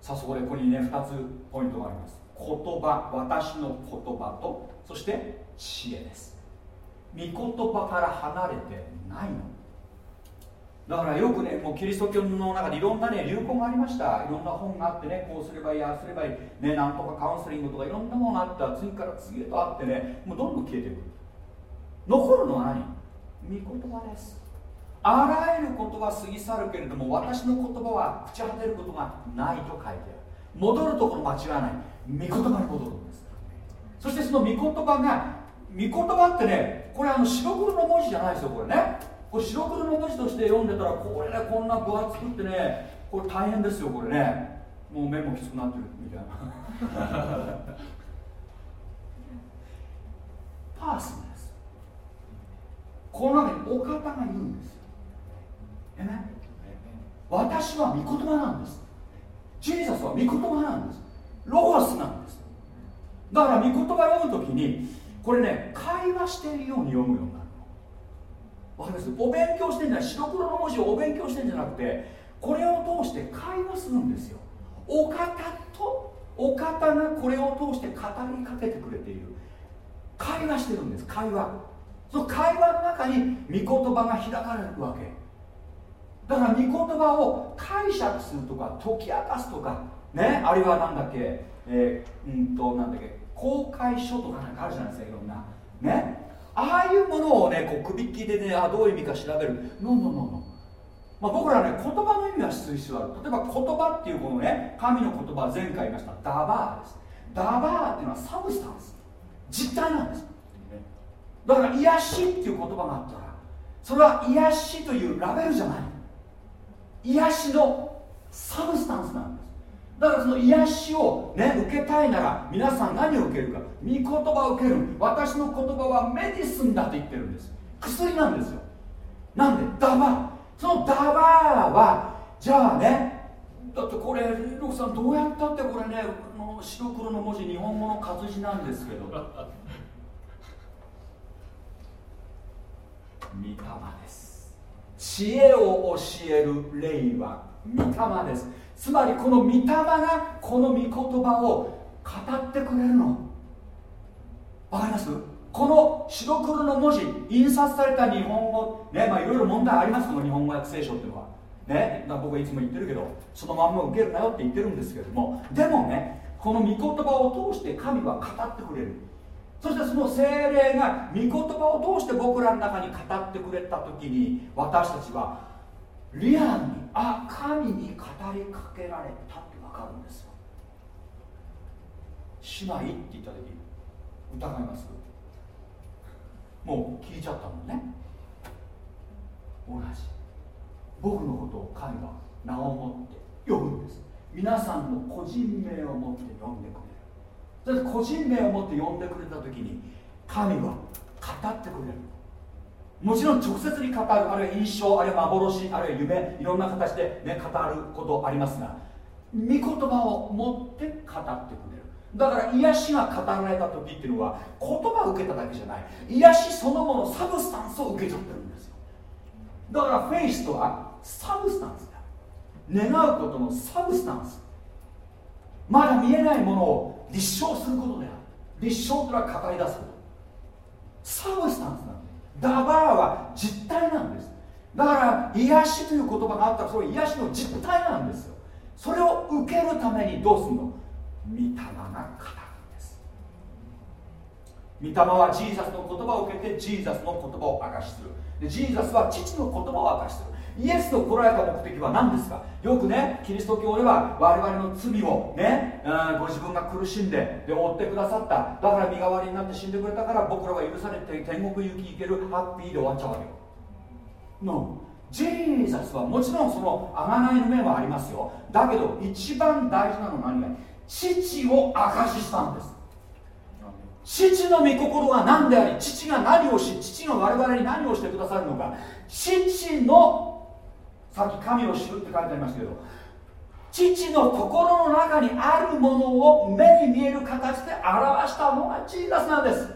さあそこでここにね2つポイントがあります。言葉私の言葉とそして知恵です。御言葉から離れてないの。だからよくねもうキリスト教の中でいろんなね流行がありました。いろんな本があってねこうすればいいああすればいい。ねなんとかカウンセリングとかいろんなものがあった次から次へとあってねもうどんどん消えていく。残るのは何？御言葉です。あらゆることは過ぎ去るけれども私の言葉は朽ち果てることがないと書いてある。戻るところ間違わない。御言葉に戻るんです。そしてその御言葉が御言葉ってねこれあの白黒の文字じゃないですよこれね。これ白黒の文字として読んでたらこれねこんな分厚くってねこれ大変ですよこれね。もう目もきつくなってるみたいな。<laughs> パーソンです。この中にお方がいるんです。よえね？私は御言葉なんです。ジーザスは御言葉なんです。ロゴスなんです。だから御言葉読むときにこれね会話しているように読むようになるの。わかります？お勉強してんじゃない白黒の文字をお勉強してんじゃなくてこれを通して会話するんですよ。お方とお方がこれを通して語りかけてくれている。会話してるんです会話。その会話の中に御言葉が開かれるわけ。だから御言葉を解釈するとか解き明かすとかねあるいは何だっけえー、うんとなんだっけ公開書とかなんかあるじゃないですかいろんな。ね？ああいうものをねこう首っ引きでねあどういう意味か調べる。ノンノンノンノンまあ、僕らね言葉の意味は必要ある。例えば言葉っていうこのね神の言葉前回言いました。ダバーです。ダバーっていうのはサブスタンス。実体なんです。だから癒しっていう言葉があったらそれは癒しというラベルじゃない。癒しの substance なんです。だからその癒しをね受けたいなら皆さん何を受けるか。御言葉を受ける。私の言葉は medicine だと言ってるんです。薬なんですよ。なんで？ダバ。そのダバはじゃあねだってこれロクさんどうやったってこれね白黒の文字日本語の活字なんですけど。<laughs> 御霊です。知恵を教える霊は御霊です。つまりこの御霊がこの御言葉を語ってくれるの。わかります？この白黒の文字印刷された日本語。ねまあいろいろ問題ありますこの日本語訳聖書っていうのは。ね僕はいつも言ってるけどそのまんま受けるなよって言ってるんですけども。でもねこの御言葉を通して神は語ってくれる。そしてその精霊が御言葉を通して僕らの中に語ってくれた時に私たちはリアルにあ神に語りかけられたって分かるんですよ。姉妹って言った時疑います？もう聞いちゃったもんね。同じ。僕のことを神は名を持って呼ぶんです。皆さんの個人名を持って呼んでくれる。だって個人名を持って呼んでくれた時に神は語ってくれる。もちろん直接に語るあるいは印象あるいは幻あるいは夢いろんな形で、ね、語ることありますが御言葉を持って語ってくれる。だから癒しが語られた時っていうのは言葉を受けただけじゃない。癒しそのもの substance を受けちゃってるんですよ。だから faith とは substance だ。願うことの substance。まだ見えないものを立証することである。立証というのは語り出すこと。 substance だダバーは実体なんです。だから癒しという言葉があった。らそれ癒しの実体なんですよ。それを受けるためにどうするの？御霊が語るんです。御霊はジーザスの言葉を受けてジーザスの言葉を明かしする。でジーザスは父の言葉を明かしする。イエスの来られた目的は何ですか？よくねキリスト教では我々の罪をね、うん、ご自分が苦しんでで追ってくださった。だから身代わりになって死んでくれたから僕らは許されて天国行き行けるハッピーで終わっちゃうわけよ。No ジーザスはもちろんその贖いの面はありますよ。だけど一番大事なのは何が父を証ししたんです。父の御心は何であり父が何をし父が我々に何をしてくださるのか。父のさっき神を知るって書いてありますけど父の心の中にあるものを目に見える形で表したのがジーザスなんです。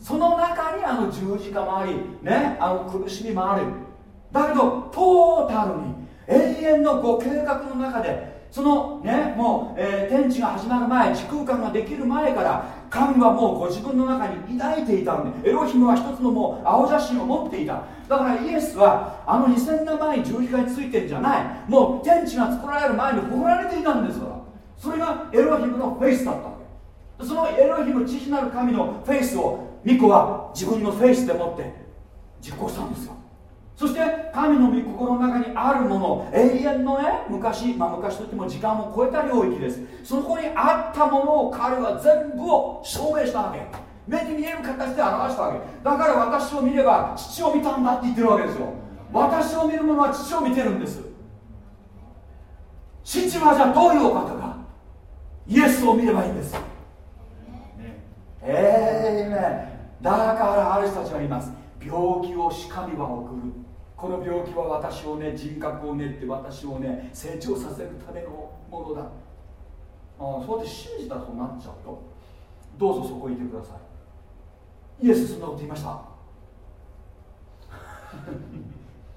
その中にあの十字架もありねあの苦しみもある。だけどトータルに永遠のご計画の中でそのねもう、えー、天地が始まる前時空間ができる前から神はもうご自分の中に抱いていたんでエロヒムは一つのもう青写真を持っていた。だからイエスはあの2000年前に十字架についてんじゃない。もう天地が作られる前に誇られていたんですからそれがエロヒムのフェイスだった。わけそのエロヒム父なる神のフェイスをミコは自分のフェイスでもって実行したんですよ。そして神の御心の中にあるもの永遠のね昔、まあ、昔といっても時間を超えた領域です。そこにあったものを彼は全部を証明したわけ。目に見える形で表したわけ。だから私を見れば父を見たんだって言ってるわけですよ。私を見る者は父を見てるんです。父はじゃあどういうお方か。イエスを見ればいいんです。ええー、ねだからある人たちは言います。病気をしかみは送る。この病気は私をね人格を練って私をね成長させるためのものだ。あそうやって信じたとなっちゃうとどうぞそこにいてください。イエスそんなこと言いました。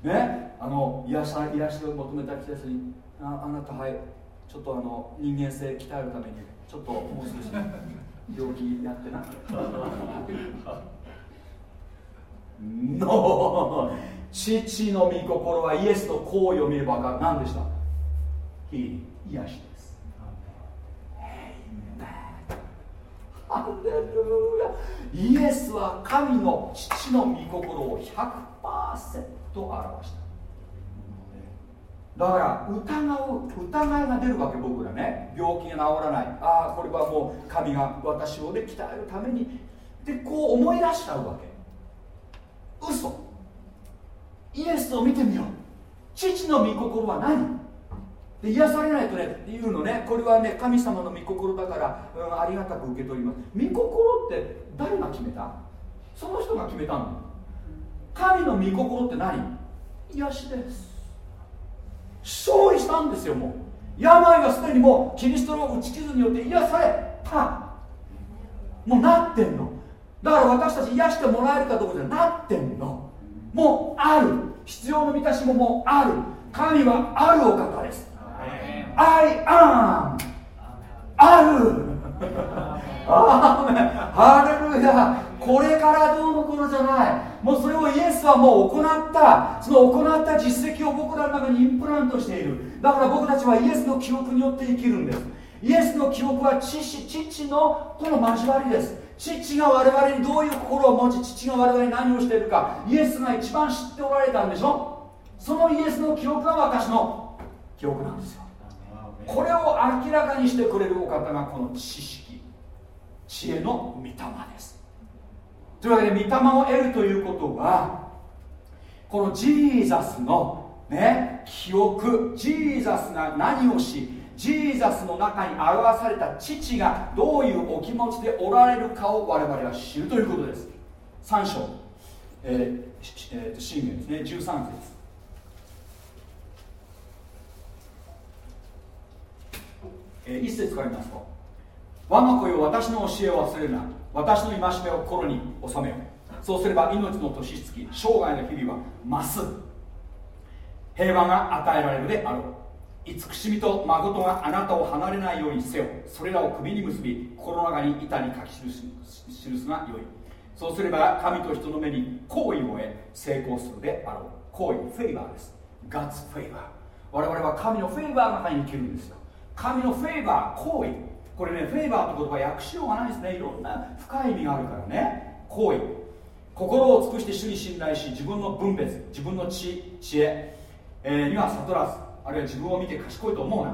<laughs> ね？あの癒し癒しを求めた季節にああなたはい。ちょっとあの人間性鍛えるためにちょっともう少し <laughs> 病気やってな。<laughs> ノー父の御心はイエスの行為を見れば分かる何でした？癒しです。ハレルヤイエスは神の父の御心を100%表した。だから疑う疑いが出るわけ僕らね。病気が治らない。ああこれはもう神が私をね鍛えるために。でこう思い出しちゃうわけ。嘘イエスを見てみよう。父の御心は何？で癒されないとね言うのね。これはね神様の御心だから、うん、ありがたく受け取ります。御心って誰が決めた？その人が決めたの？神の御心って何？癒しです。勝利したんですよもう。病はすでにもうキリストの打ち傷によって癒された。もうなってんの。だから私たち癒してもらえるかどうかじゃなってんのもうある。必要の満たしももうある。神はあるお方です I am ある。ハレルヤ。これからどうのこうのじゃない。もうそれをイエスはもう行った。その行った実績を僕らの中にインプラントしている。だから僕たちはイエスの記憶によって生きるんです。イエスの記憶は父父のとの交わりです父が我々にどういう心を持ち父が我々に何をしているかイエスが一番知っておられたんでしょ？そのイエスの記憶が私の記憶なんですよ。これを明らかにしてくれるお方がこの知識知恵の御霊です。というわけで御霊を得るということはこのジーザスのね記憶ジーザスが何をしジーザスの中に表された父がどういうお気持ちでおられるかを我々は知るということです。3章、えーえー、信玄ですね。13節えー、一節から見ますと。我が子よ私の教えを忘れるな。私の戒めを心に収めよう。そうすれば命の年月生涯の日々は増す。平和が与えられるであろう。慈しみと誠があなたを離れないようにせよ。それらを首に結び心の中に板に書き記す記すがよい。そうすれば神と人の目に好意を得成功するであろう。好意フェイバーです。God's favor 我々は神のフェイバーの中に生きるんですよ。神のフェイバー好意。これねフェイバーって言葉訳しようがないですね。いろんな深い意味があるからね。好意。心を尽くして主に信頼し自分の分別自分の知知恵、えー、には悟らず。あるいは自分を見て賢いと思うな、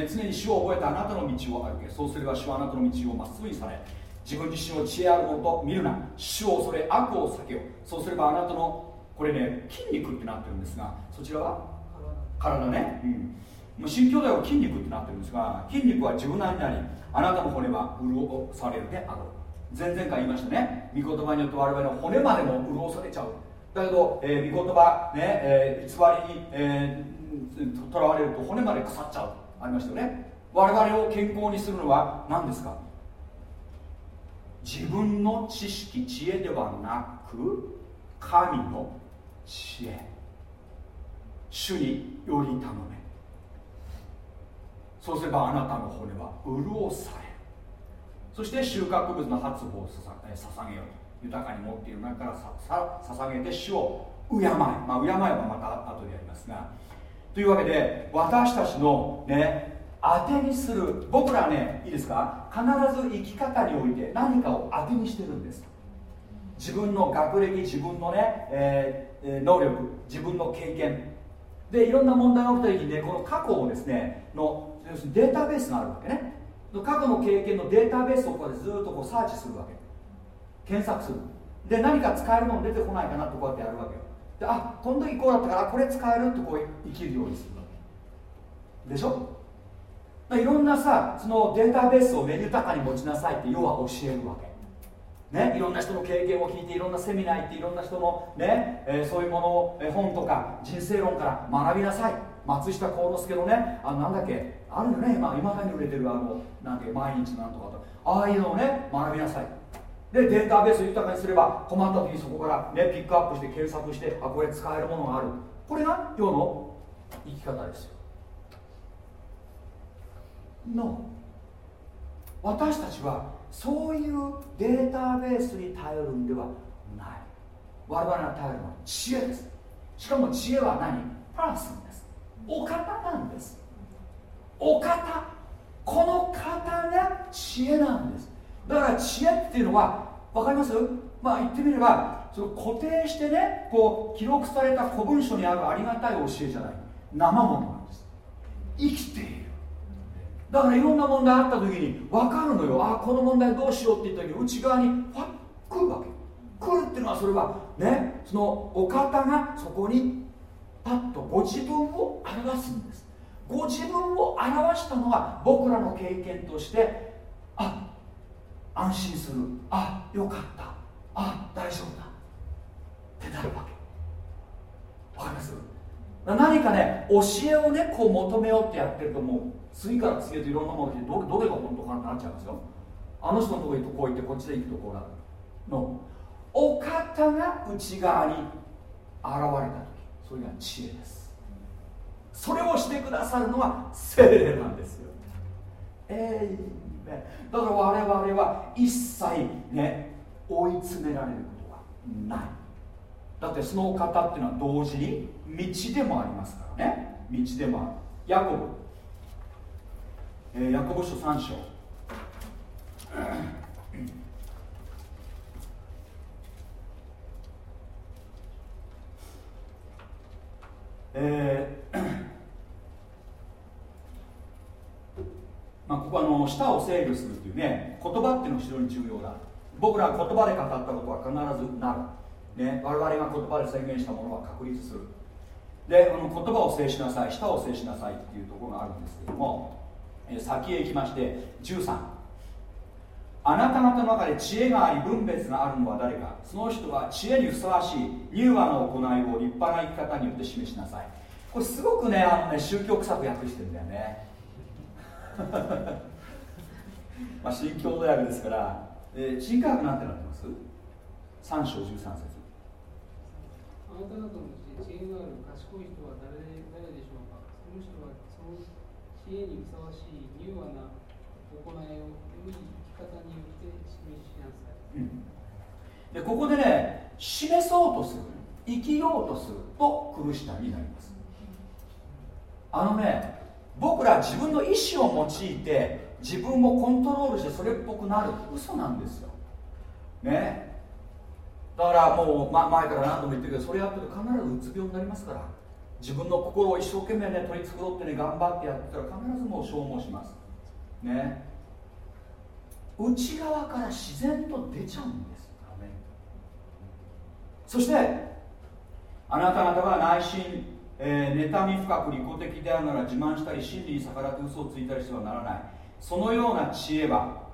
ね、常に主を覚えたあなたの道を歩け。そうすれば主はあなたの道をまっすぐにされ。自分自身を知恵あるものと見るな。主を恐れ悪を避けよそうすればあなたのこれね筋肉ってなってるんですがそちらは？体ね、うん。もう新教では筋肉ってなってるんですが筋肉は柔軟になりあなたの骨は潤されるであろう。前々回言いましたね。御言葉によって我々の骨までも潤されちゃう。だけど、えー、御言葉ね、えー、偽りに、えー、とらわれると骨まで腐っちゃう。ありましたよね。我々を健康にするのは何ですか？自分の知識知恵ではなく神の知恵。主により頼め。そうすればあなたの骨は潤される。そして収穫物の発母を捧げよう豊かに持っている中からさ捧げて主を敬いまあ敬いはまた後でやりますがというわけで私たちのね当てにする僕らねいいですか？必ず生き方において何かを当てにしてるんです。自分の学歴自分のね、えー、能力自分の経験。でいろんな問題が起きた時にねこの過去をですねの要するにデータベースがあるわけね。過去の経験のデータベースをこうやってずっとこうサーチするわけ。検索する。で何か使えるもの出てこないかなとこうやってやるわけよ。であこの時こうだったからこれ使えるってこう生きるようにするわけ。でしょ？いろんなさそのデータベースをね豊かに持ちなさいって要は教えるわけ。ね、いろんな人の経験を聞いていろんなセミナー行っていろんな人のね、えー、そういうものを、えー、本とか人生論から学びなさい。松下幸之助のねあのなんだっけ？あるよね？いまあ、だに売れてるあのなんて毎日なんとかと。ああいうのをね学びなさい。でデータベースを豊かにすれば困った時にそこからねピックアップして検索してあこれ使えるものがある。これが世の生き方ですよ。の私たちはそういうデータベースに頼るんではない。我々が頼るのは知恵です。しかも知恵は何？パーソンです。お方なんです。お方。この方が知恵なんです。だから知恵っていうのは分かります？まあ言ってみればその固定してねこう記録された古文書にあるありがたい教えじゃない。生ものなんです。生きている。だからいろんな問題あった時に分かるのよ。ああこの問題どうしようって言った時に内側にファッ来る。わけ来るっていうのはそれはねそのお方がそこにパッとご自分を表すんです。ご自分を表したのが僕らの経験としてあ安心する。あよかった。あ大丈夫だ。ってなるわけ。わかります？何かね教えをねこう求めようってやってるともう次から次へといろんなものでどどれが本当かなってなっちゃいますよ。あの人のとこ行くとこう行ってこっちで行くとこうなる。の。お方が内側に現れた時それが知恵です。それをしてくださるのは精霊なんですよ。ええー、だから我々は一切ね追い詰められることはない。だってその方っていうのは同時に道でもありますからね。道でもある。ヤコブ、えー、ヤコブ書3章。えーまあ、ここあの舌を制御するっていうね言葉っていうのが非常に重要だ。僕らは言葉で語ったことは必ずなる、ね、我々が言葉で宣言したものは確立する。であの言葉を制しなさい舌を制しなさいっていうところがあるんですけども、え先へ行きまして13あなた方の中で知恵があり分別があるのは誰か。その人は知恵にふさわしい柔和の行いを立派な生き方によって示しなさい。これすごくねあのね宗教臭く訳してるんだよね。<laughs> まあ新共同訳ですから、えー、新科学なんてなってます？3章13節。あなた方のうち知恵がある賢い人は誰誰でしょうか？その人はその知恵にふさわしい柔和な行いを良い生き方によって示しなさい、うん、でここでね示そうとする生きようとするとクルシタになります。あのね僕ら自分の意思を用いて自分をコントロールしてそれっぽくなる。嘘なんですよ。ね。だからもう、前から何度も言ってるけどそれやってると必ずうつ病になりますから。自分の心を一生懸命ね取り繕ってね頑張ってやってたら必ずもう消耗します。ね。内側から自然と出ちゃうんです。そしてあなた方は内心えー、妬み深く利己的であるなら自慢したり真理に逆らって嘘をついたりしてはならない。そのような知恵は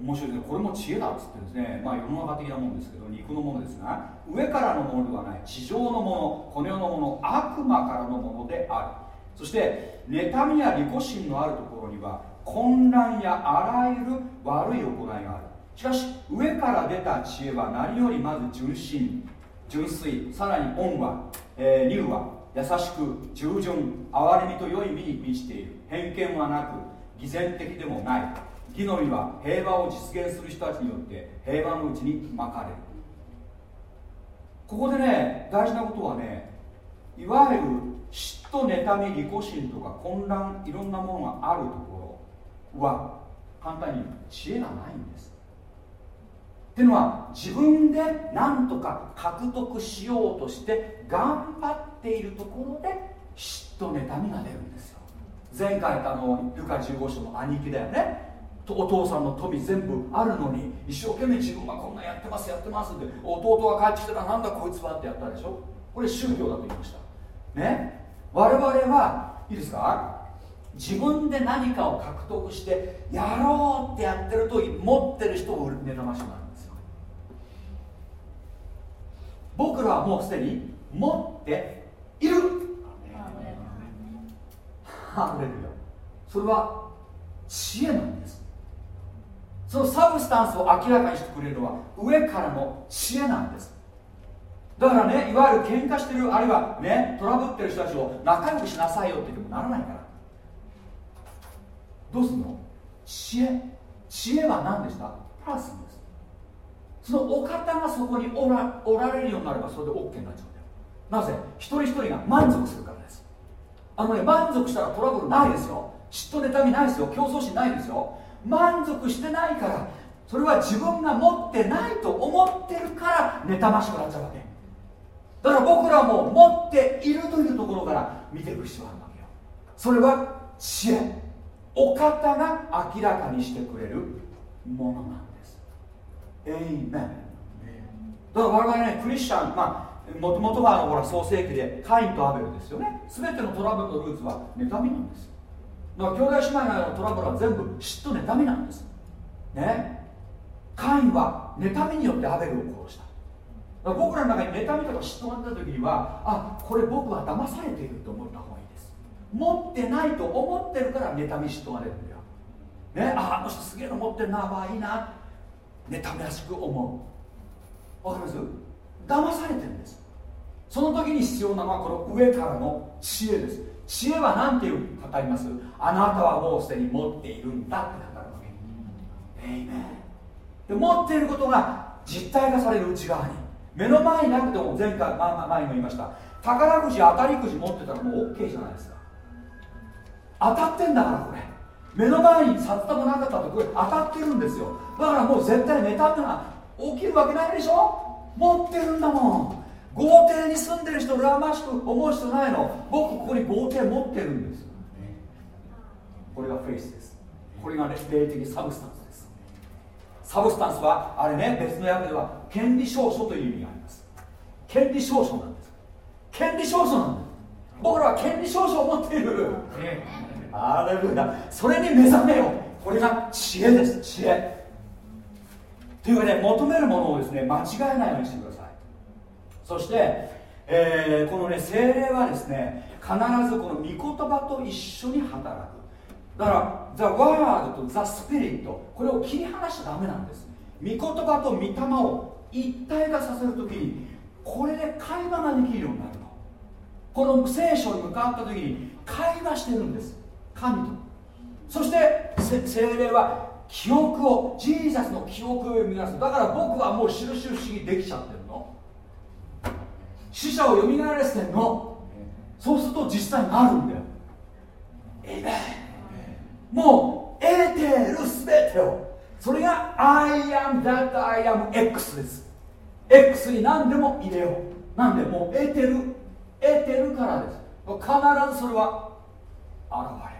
面白いですね。これも知恵だっつってですね。まあ世の中的なものですけど肉のものですが上からのものではない。地上のものこの世のもの悪魔からのものである。そして妬みや利己心のあるところには混乱やあらゆる悪い行いがある。しかし上から出た知恵は何よりまず純真純粋。さらに恩は、えー、竜は優しく従順憐れみと良い意味に満ちている。偏見はなく偽善的でもない。義の実は平和を実現する人たちによって平和のうちにまかれる。ここでね大事なことはねいわゆる嫉妬妬み利己心とか混乱いろんなものがあるところは簡単に知恵がないんです。っていうのは自分で何とか獲得しようとして頑張っているところで嫉妬妬みが出るんですよ。前回あのルカ15章の兄貴だよね。お父さんの富全部あるのに一生懸命自分はこんなやってますやってますって弟が帰ってきたらなんだこいつはってやったでしょ。これ宗教だと言いました。ね。我々はいいですか？自分で何かを獲得してやろうってやってると持ってる人を妬ましくなるんですよ。僕らはもうすでに持っている。ハレルヤ。それは知恵なんです。そのサブスタンスを明らかにしてくれるのは上からの知恵なんです。だからねいわゆる喧嘩してるあるいはねトラブってる人たちを仲良くしなさいよって言ってもならないから。どうするの？知恵。知恵は何でした？プラスです。そのお方がそこにおらおられるようになればそれで OK になっちゃう。なぜ？一人一人が満足するからです。あのね満足したらトラブルないですよ。嫉妬妬みないですよ。競争心ないですよ。満足してないからそれは自分が持ってないと思ってるから妬ましくなっちゃうわけ。だから僕らも持っているというところから見ていく必要があるわけよ。それは知恵。お方が明らかにしてくれるものなんです。エイメン。だから我々ねクリスチャンまあもともとはあのほら創世記でカインとアベルですよね。全てのトラブルのルーツは妬みなんです。だから兄弟姉妹のトラブルは全部嫉妬妬みなんです。ね。カインは妬みによってアベルを殺した。僕らの中に妬みとか嫉妬があった時にはあこれ僕は騙されていると思った方がいいです。持ってないと思ってるから妬み嫉妬が出るんだよ。ね。ああの人すげえの持ってんな。まあいいな。妬みらしく思う。わかります？騙されてるんです。その時に必要なのはこの上からの知恵です。知恵は何ていう語ります？あなたはもうすでに持っているんだって語るわけ。エイメンで持っていることが実体化される内側に目の前になくても前回前にも言いました。宝くじ当たりくじ持ってたらもう OK じゃないですか。当たってんだからこれ。目の前に札束なかったとこれ当たってるんですよ。だからもう絶対ネタってのは起きるわけないでしょ？持ってるんだもん。豪邸に住んでる人羨ましく思う人ないの？僕ここに豪邸持ってるんですこれがフェイスです。これが、ね、霊的 substance です。 substance はあれね別の訳では権利証書という意味があります。権利証書なんです。権利証書なんです。僕らは権利証書を持っている、ハレルヤ。それに目覚めよう。これが知恵です。知恵。というかね求めるものをですね間違えないようにしてくださいそして、えー、このね精霊はですね必ずこの御言葉と一緒に働く。だからザ・ワールドとザ・スピリットこれを切り離しちゃダメなんです。御言葉と御霊を一体化させるときにこれで会話ができるようになるのこの聖書に向かった時に会話してるんです。神と。そして精霊は記憶をジーザスの記憶を生み出す。だから僕はもう印不思議できちゃってる。死者をよみがえらせてんの。そうすると実際になるんだよ。もう得ている全てを。それが I am that I am X です。X に何でも入れよう。なんでもう得てる。得てるからです。必ずそれは現れる。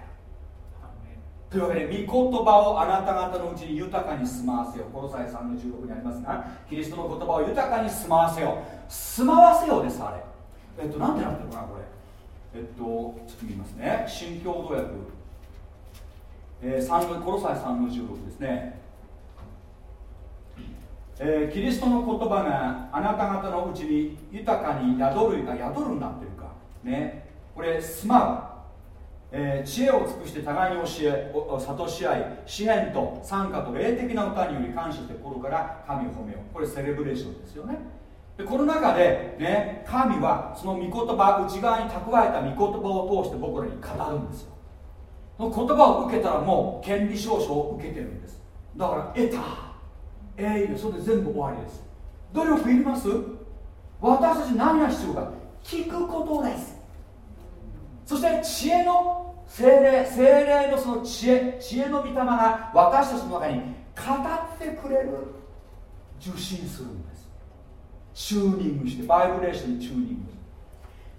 というわけで御言葉をあなた方のうちに豊かに住まわせよこの際3の16にありますがキリストの言葉を豊かに住まわせよ住まわせよですあれ。えっとなんてなってるかなこれ。えっとちょっと見ますね。新共同訳、えー、3のこの際3の16ですね。えー、キリストの言葉があなた方のうちに豊かに宿るか宿るになっているか。ね。これ住まうえー、知恵を尽くして互いに教え諭し合い詩篇と賛歌と霊的な歌により感謝して心から神を褒めよう。これセレブレーションですよね。でこの中で、ね、神はその御言葉内側に蓄えた御言葉を通して僕らに語るんですよ。の言葉を受けたらもう権利証書を受けてるんです。だから得た。えい、ー、それで全部終わりです。努力いります？私たち何が必要か。聞くことです。そして知恵の精霊精霊のその知恵知恵の御霊が私たちの中に語ってくれる。受信する。んですチューニングしてバイブレーションにチューニング。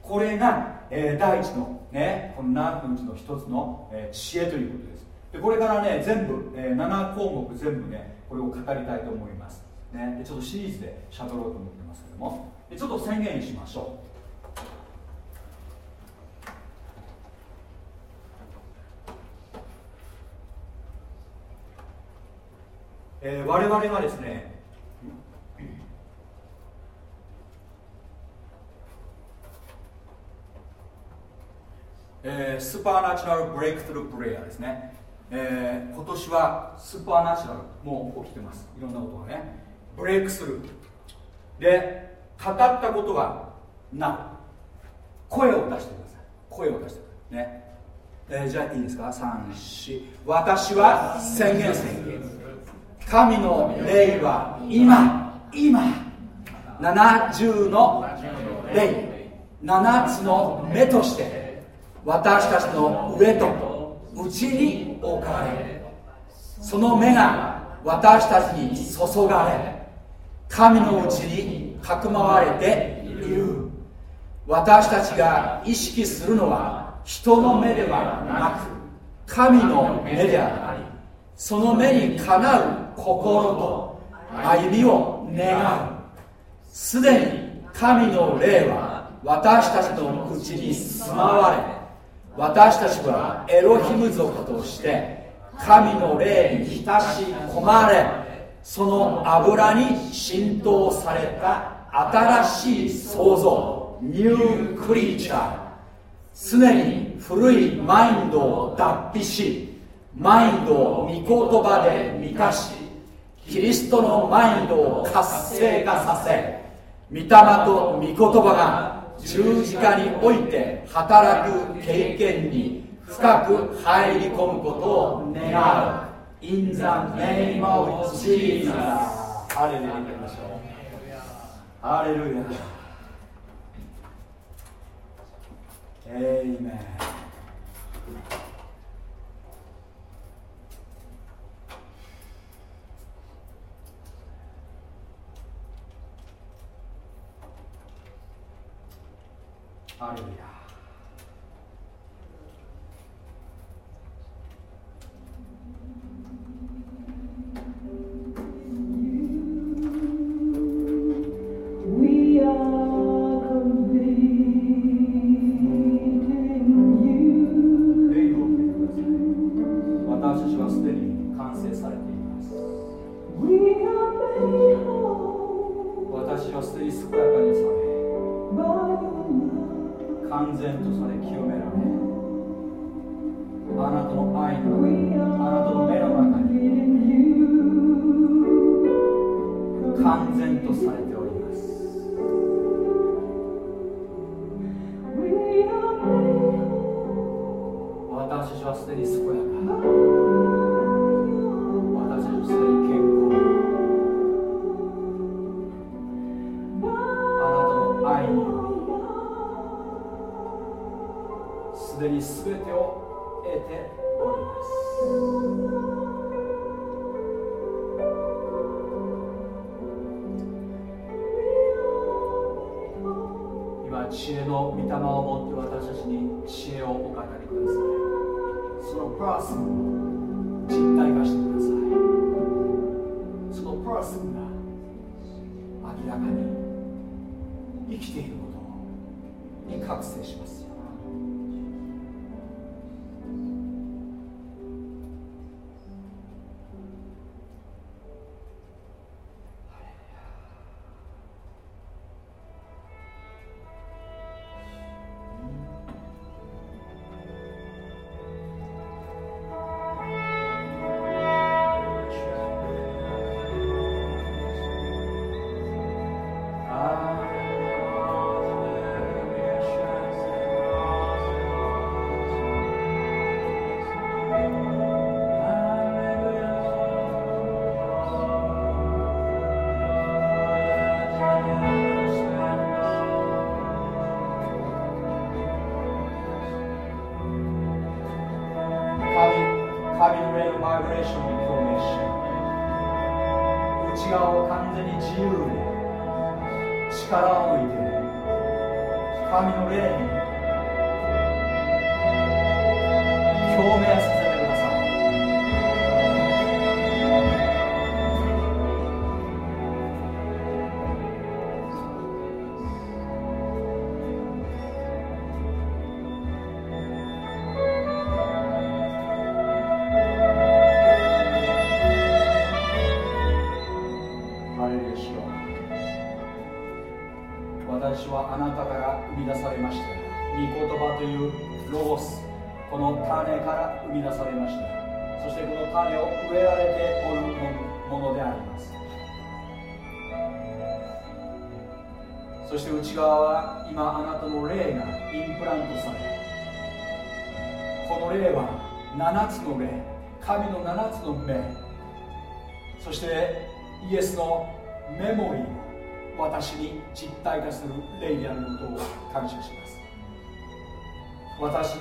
これが、えー、第一のねこの7のうちの一つの、えー、知恵ということです。でこれからね全部、えー、7項目全部ねこれを語りたいと思います。ねでちょっとシリーズでしゃべろうと思ってますけども。でちょっと宣言しましょう。えー、我々がですねえー、 supernatural breakthrough prayer ですね、えー、今年は supernatural もう起きてます。いろんなことがね。ブレイクスルーで語ったことはな声を出してください。声を出してください。ね、えー、じゃあいいですか？34私は宣言宣言神の霊は今。今。70の霊。7つの目として。私たちの上と内に置かれその目が私たちに注がれ神のうちにかくまわれている。私たちが意識するのは人の目ではなく神の目でありその目にかなう心と歩みを願う。すでに神の霊は私たちのうちに住まわれ私たちはエロヒム族として神の霊に浸し込まれその油に浸透された新しい創造ニュークリーチャー。常に古いマインドを脱皮しマインドを御言葉で満たしキリストのマインドを活性化させ御霊と御言葉が十字架において働く経験に深く入り込むことを願う。In the name of Jesus ハレルヤ。ハレルヤ。エイメンアレルヤ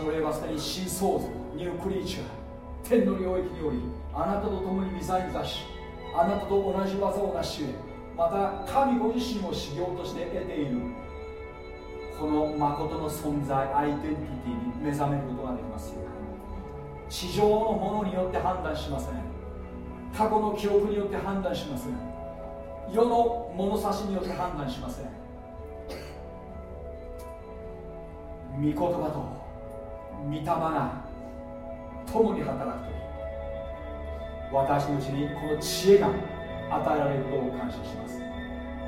の霊はすでに新創造ニュークリーチャー天の領域によりあなたと共に御座に座しあなたと同じ技を成しまた神ご自身を修行として得ている。この誠の存在アイデンティティに目覚めることができますよ地上のものによって判断しません。過去の記憶によって判断しません。世の物差しによって判断しません。御言葉と御霊が共に働くと私のうちにこの知恵が与えられることを感謝します。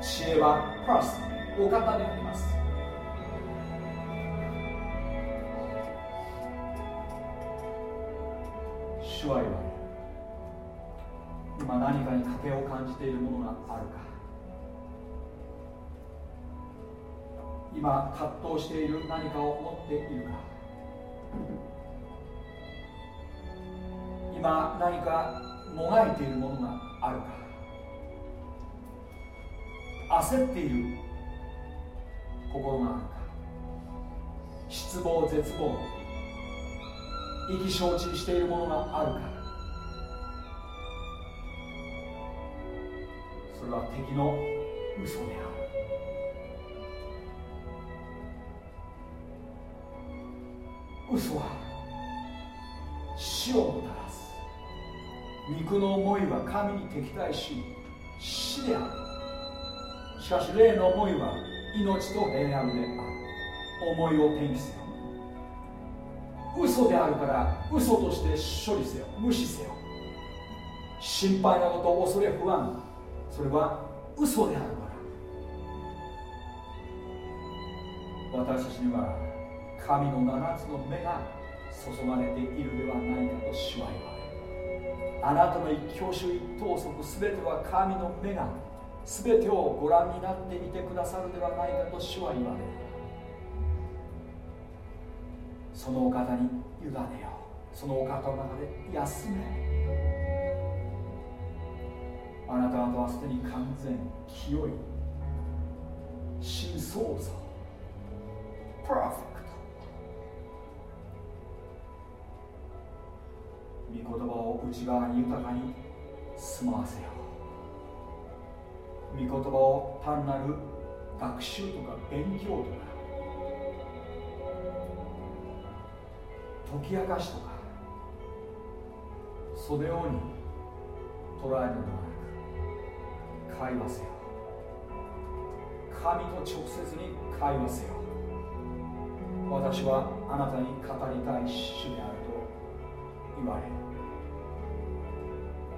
知恵はプラスお方であります。主は言われ今何かに賭けを感じているものがあるか。今葛藤している何かを持っているか。今何かもがいているものがあるか。焦っている心があるか。失望絶望。意気消沈しているものがあるか。それは敵の嘘である。嘘は死をもたらす。肉の思いは神に敵対し死である。しかし霊の思いは命と平安である。思いを転機せよ。嘘であるから嘘として処理せよ。無視せよ。心配なこと恐れ不安。それは嘘であるから。私たちには神の7つの目が注がれているではないかと主は言われあなたの一挙手一投足全ては神の目が全てをご覧になっていてくださるではないかと主は言われそのお方に委ねようそのお方の中で休めあなた方はすでに完全清い新創造パ御言葉を内側に豊かに住まわせよう。御言葉を単なる学習とか勉強とか解き明かしとかそのように捉えるのではない会話せよ。神と直接に会話せよ。私はあなたに語りたい主であると言われる。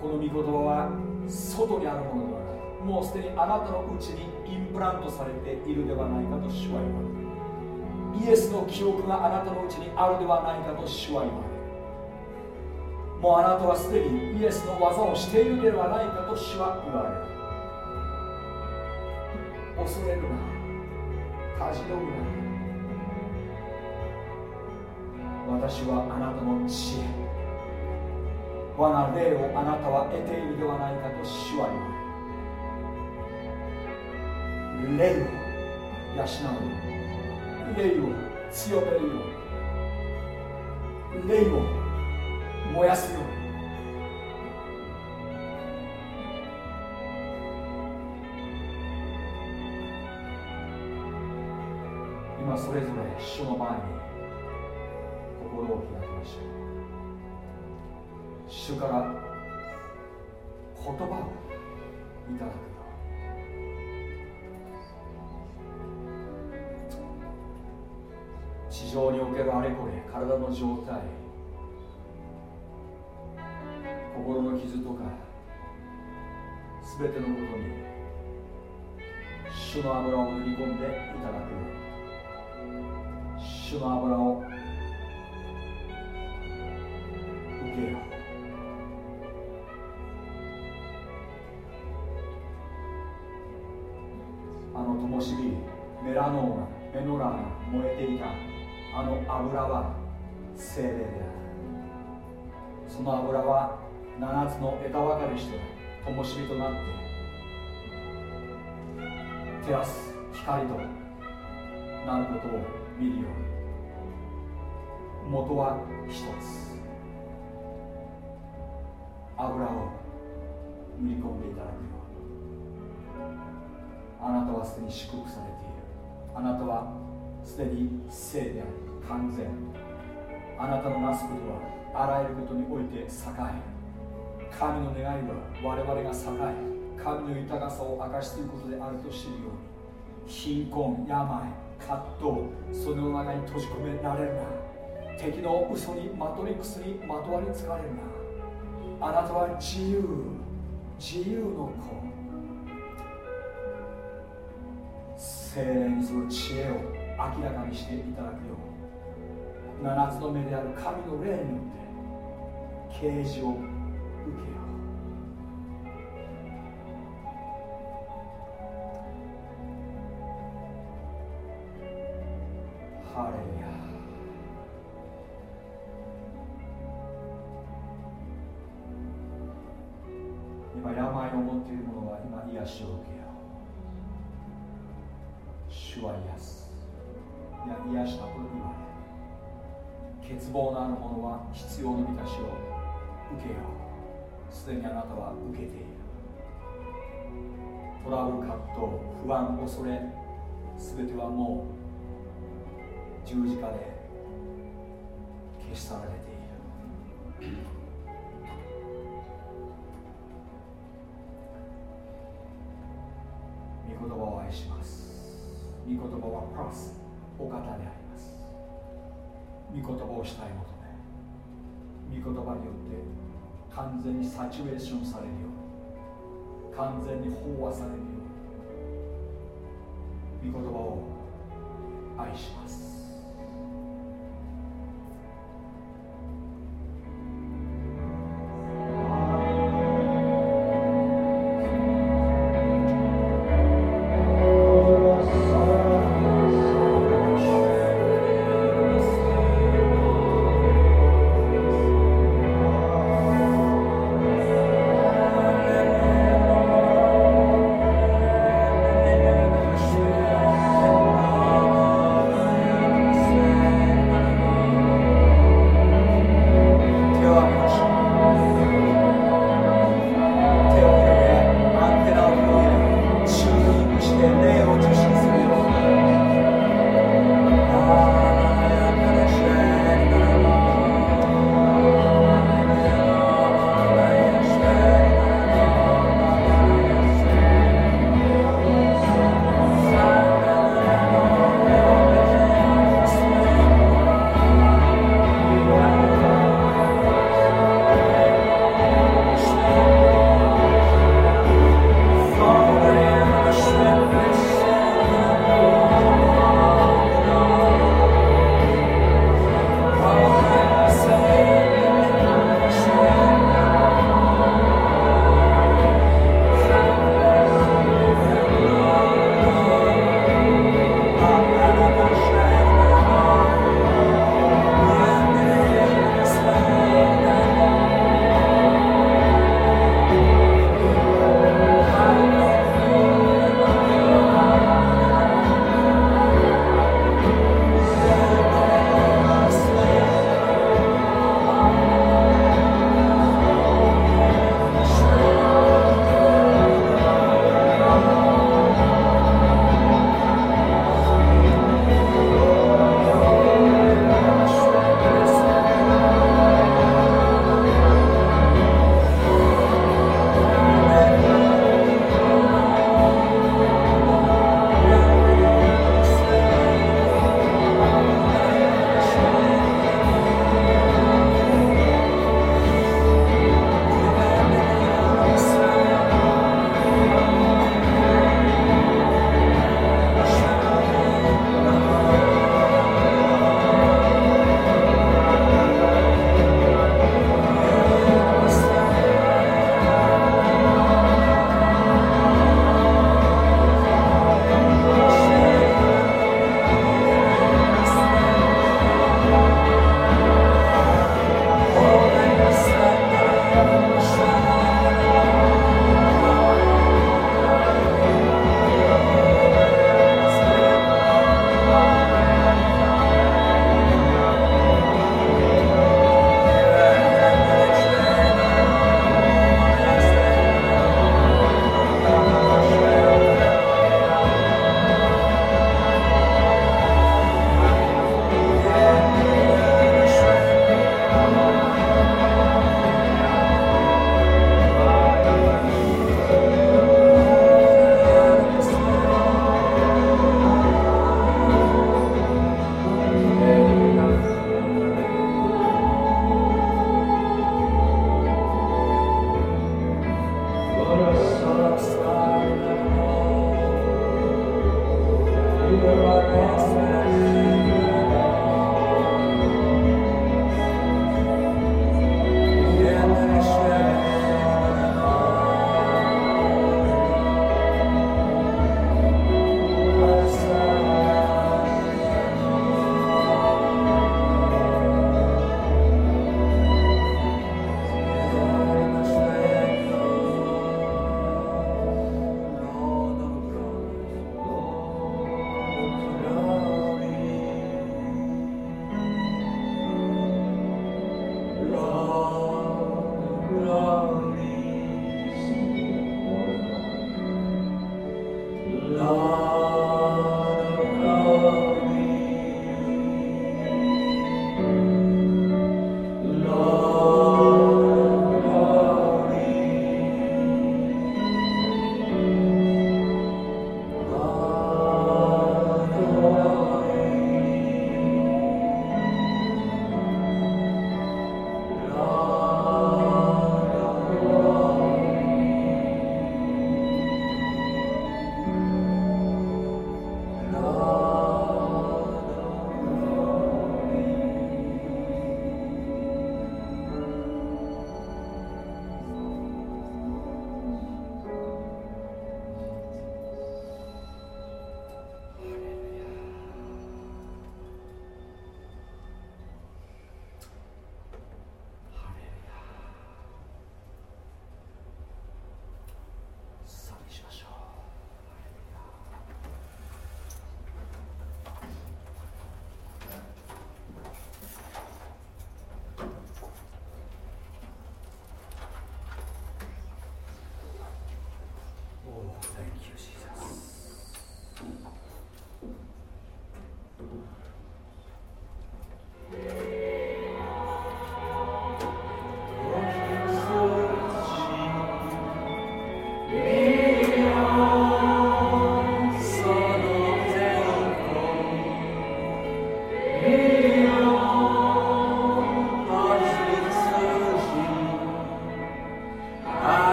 この御言葉は外にあるものではないもうすでにあなたのうちにインプラントされているではないかと主は言われる。イエスの記憶があなたのうちにあるではないかと主は言われる。もうあなたはすでにイエスの技をしているではないかと主は言われる。恐れるな。たじろぐな私はあなたの知恵我が霊をあなたは得ているではないかと主は言われ霊を養うよ。霊を強めるよ。う霊を燃やすよ。う今それぞれ主の前に心を開きましょう。主から言葉をいただく地上におけるあれこれ体の状態心の傷とか全てのことに主の油を塗り込んでいただく主の油を受けよう。あの灯火メラノーガメノラが燃えていたあの油は精霊であるその油は7つの枝分かれして灯火となって照らす光となることを見るように元は一つ油を塗り込んでいただくよあなたはすでに祝福されている。あなたはすでに聖であり完全。あなたのなすことはあらゆることにおいて栄え神の願いは我々が栄え神の豊かさを明かしていることであると知るように。貧困病葛藤その中に閉じ込められるな。敵の嘘にマトリックスにまとわりつかれるな。あなたは自由自由の子。精霊にその知恵を明らかにしていただくよう七つの目である神の霊によって啓示を受けよう。必要の満たしを受けようすでにあなたは受けている。トラブル葛藤不安恐れ全てはもう十字架で消し去られている。御言葉を愛します御言葉はプラスお方であります御言葉をしたいもの御言葉によって完全にサチュエーションされるように完全に飽和されるように御言葉を愛します「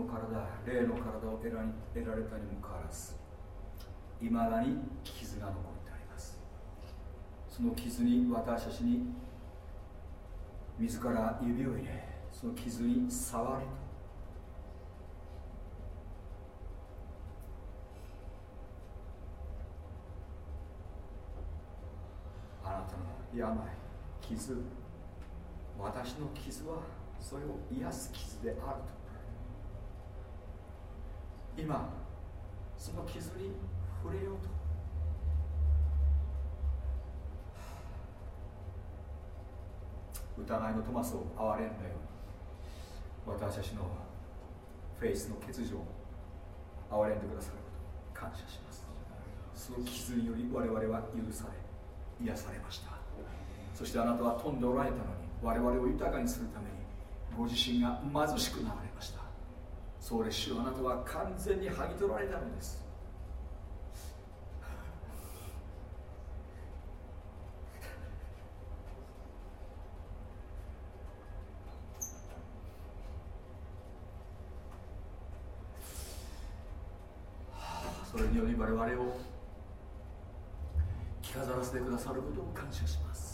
の体霊の体を得ら得られたにもかかわらずいまだに傷が残ってあります。その傷に私たちに自ら指を入れその傷に触れと。あなたの病傷私の傷はそれを癒す傷であると。今その傷に触れようと。疑いのトマスを憐れんだよ。うに私たちのフェイスの欠如を憐れんでくださること感謝します。その傷により我々は許され癒されました。そしてあなたは飛んでおられたのに我々を豊かにするためにご自身が貧しくなられそうです主あなたは完全に剥ぎ取られたのです。それにより我々を着飾らせてくださることを感謝します。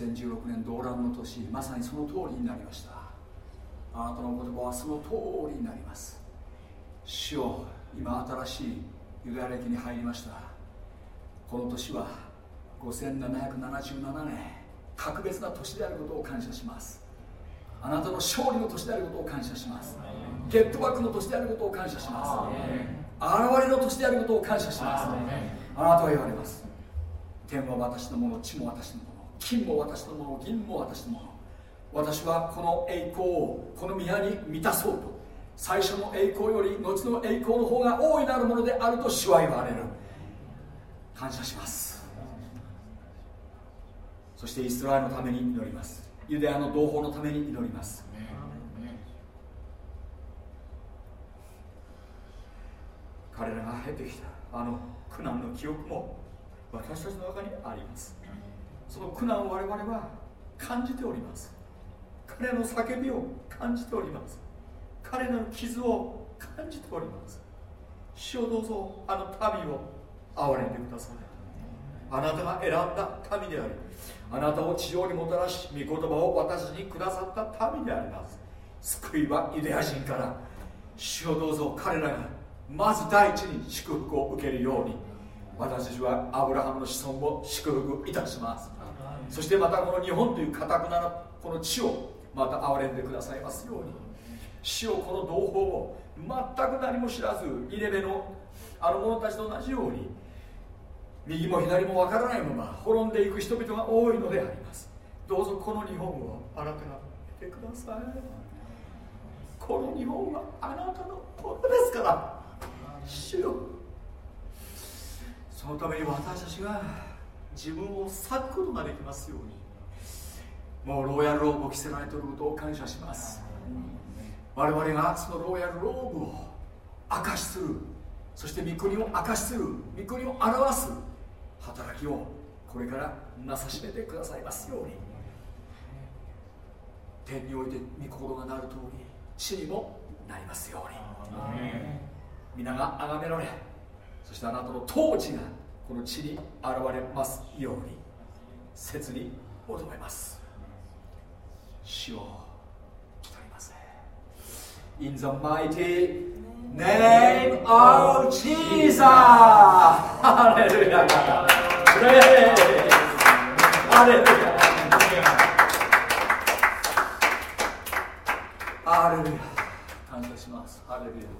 2016年動乱の年まさにその通りになりました。あなたの言葉はその通りになります。主を今新しいユダヤ歴に入りました。この年は5777年格別な年であることを感謝します。あなたの勝利の年であることを感謝します。ゲットバックの年であることを感謝します。現れの年であることを感謝します。あなたは言われます。天は私のもの地も私のもの。金も私のもの銀も私のもの私はこの栄光をこの宮に満たそうと最初の栄光より後の栄光の方が大いなるものであると主は言われる。感謝します。そしてイスラエルのために祈ります。ユダヤの同胞のために祈ります。彼らが経てきたあの苦難の記憶も私たちの中にあります。その苦難を我々は感じております。彼の叫びを感じております。彼の傷を感じております。主をどうぞあの民を憐れんでください。あなたが選んだ民でありあなたを地上にもたらし御言葉を私にくださった民であります。救いはユダヤ人から。主をどうぞ彼らがまず第一に祝福を受けるように。私たちはアブラハムの子孫を祝福いたします。そしてまたこの日本というかたくななこの地をまた憐れんでくださいますように。死をこの同胞を全く何も知らずイレベのあの者たちと同じように右も左もわからないまま滅んでいく人々が多いのであります。どうぞこの日本をあなたが見てください。この日本はあなたのものですから。主よ。そのために私たちが自分を裂くことができますように。もうローヤルローブを着せられていることを感謝します。我々がそのローヤルローブを証しする。そして御国を証しする。御国を表す。働きをこれからなさしめてくださいますように。天において御心がなる通り地にもなりますように。皆が崇められそしてあなたの統治がこの地に現れますように切に求めます。主を来ります In the mighty name of Jesus! ハレルヤハレルヤハレルヤ感謝します。ハレルヤ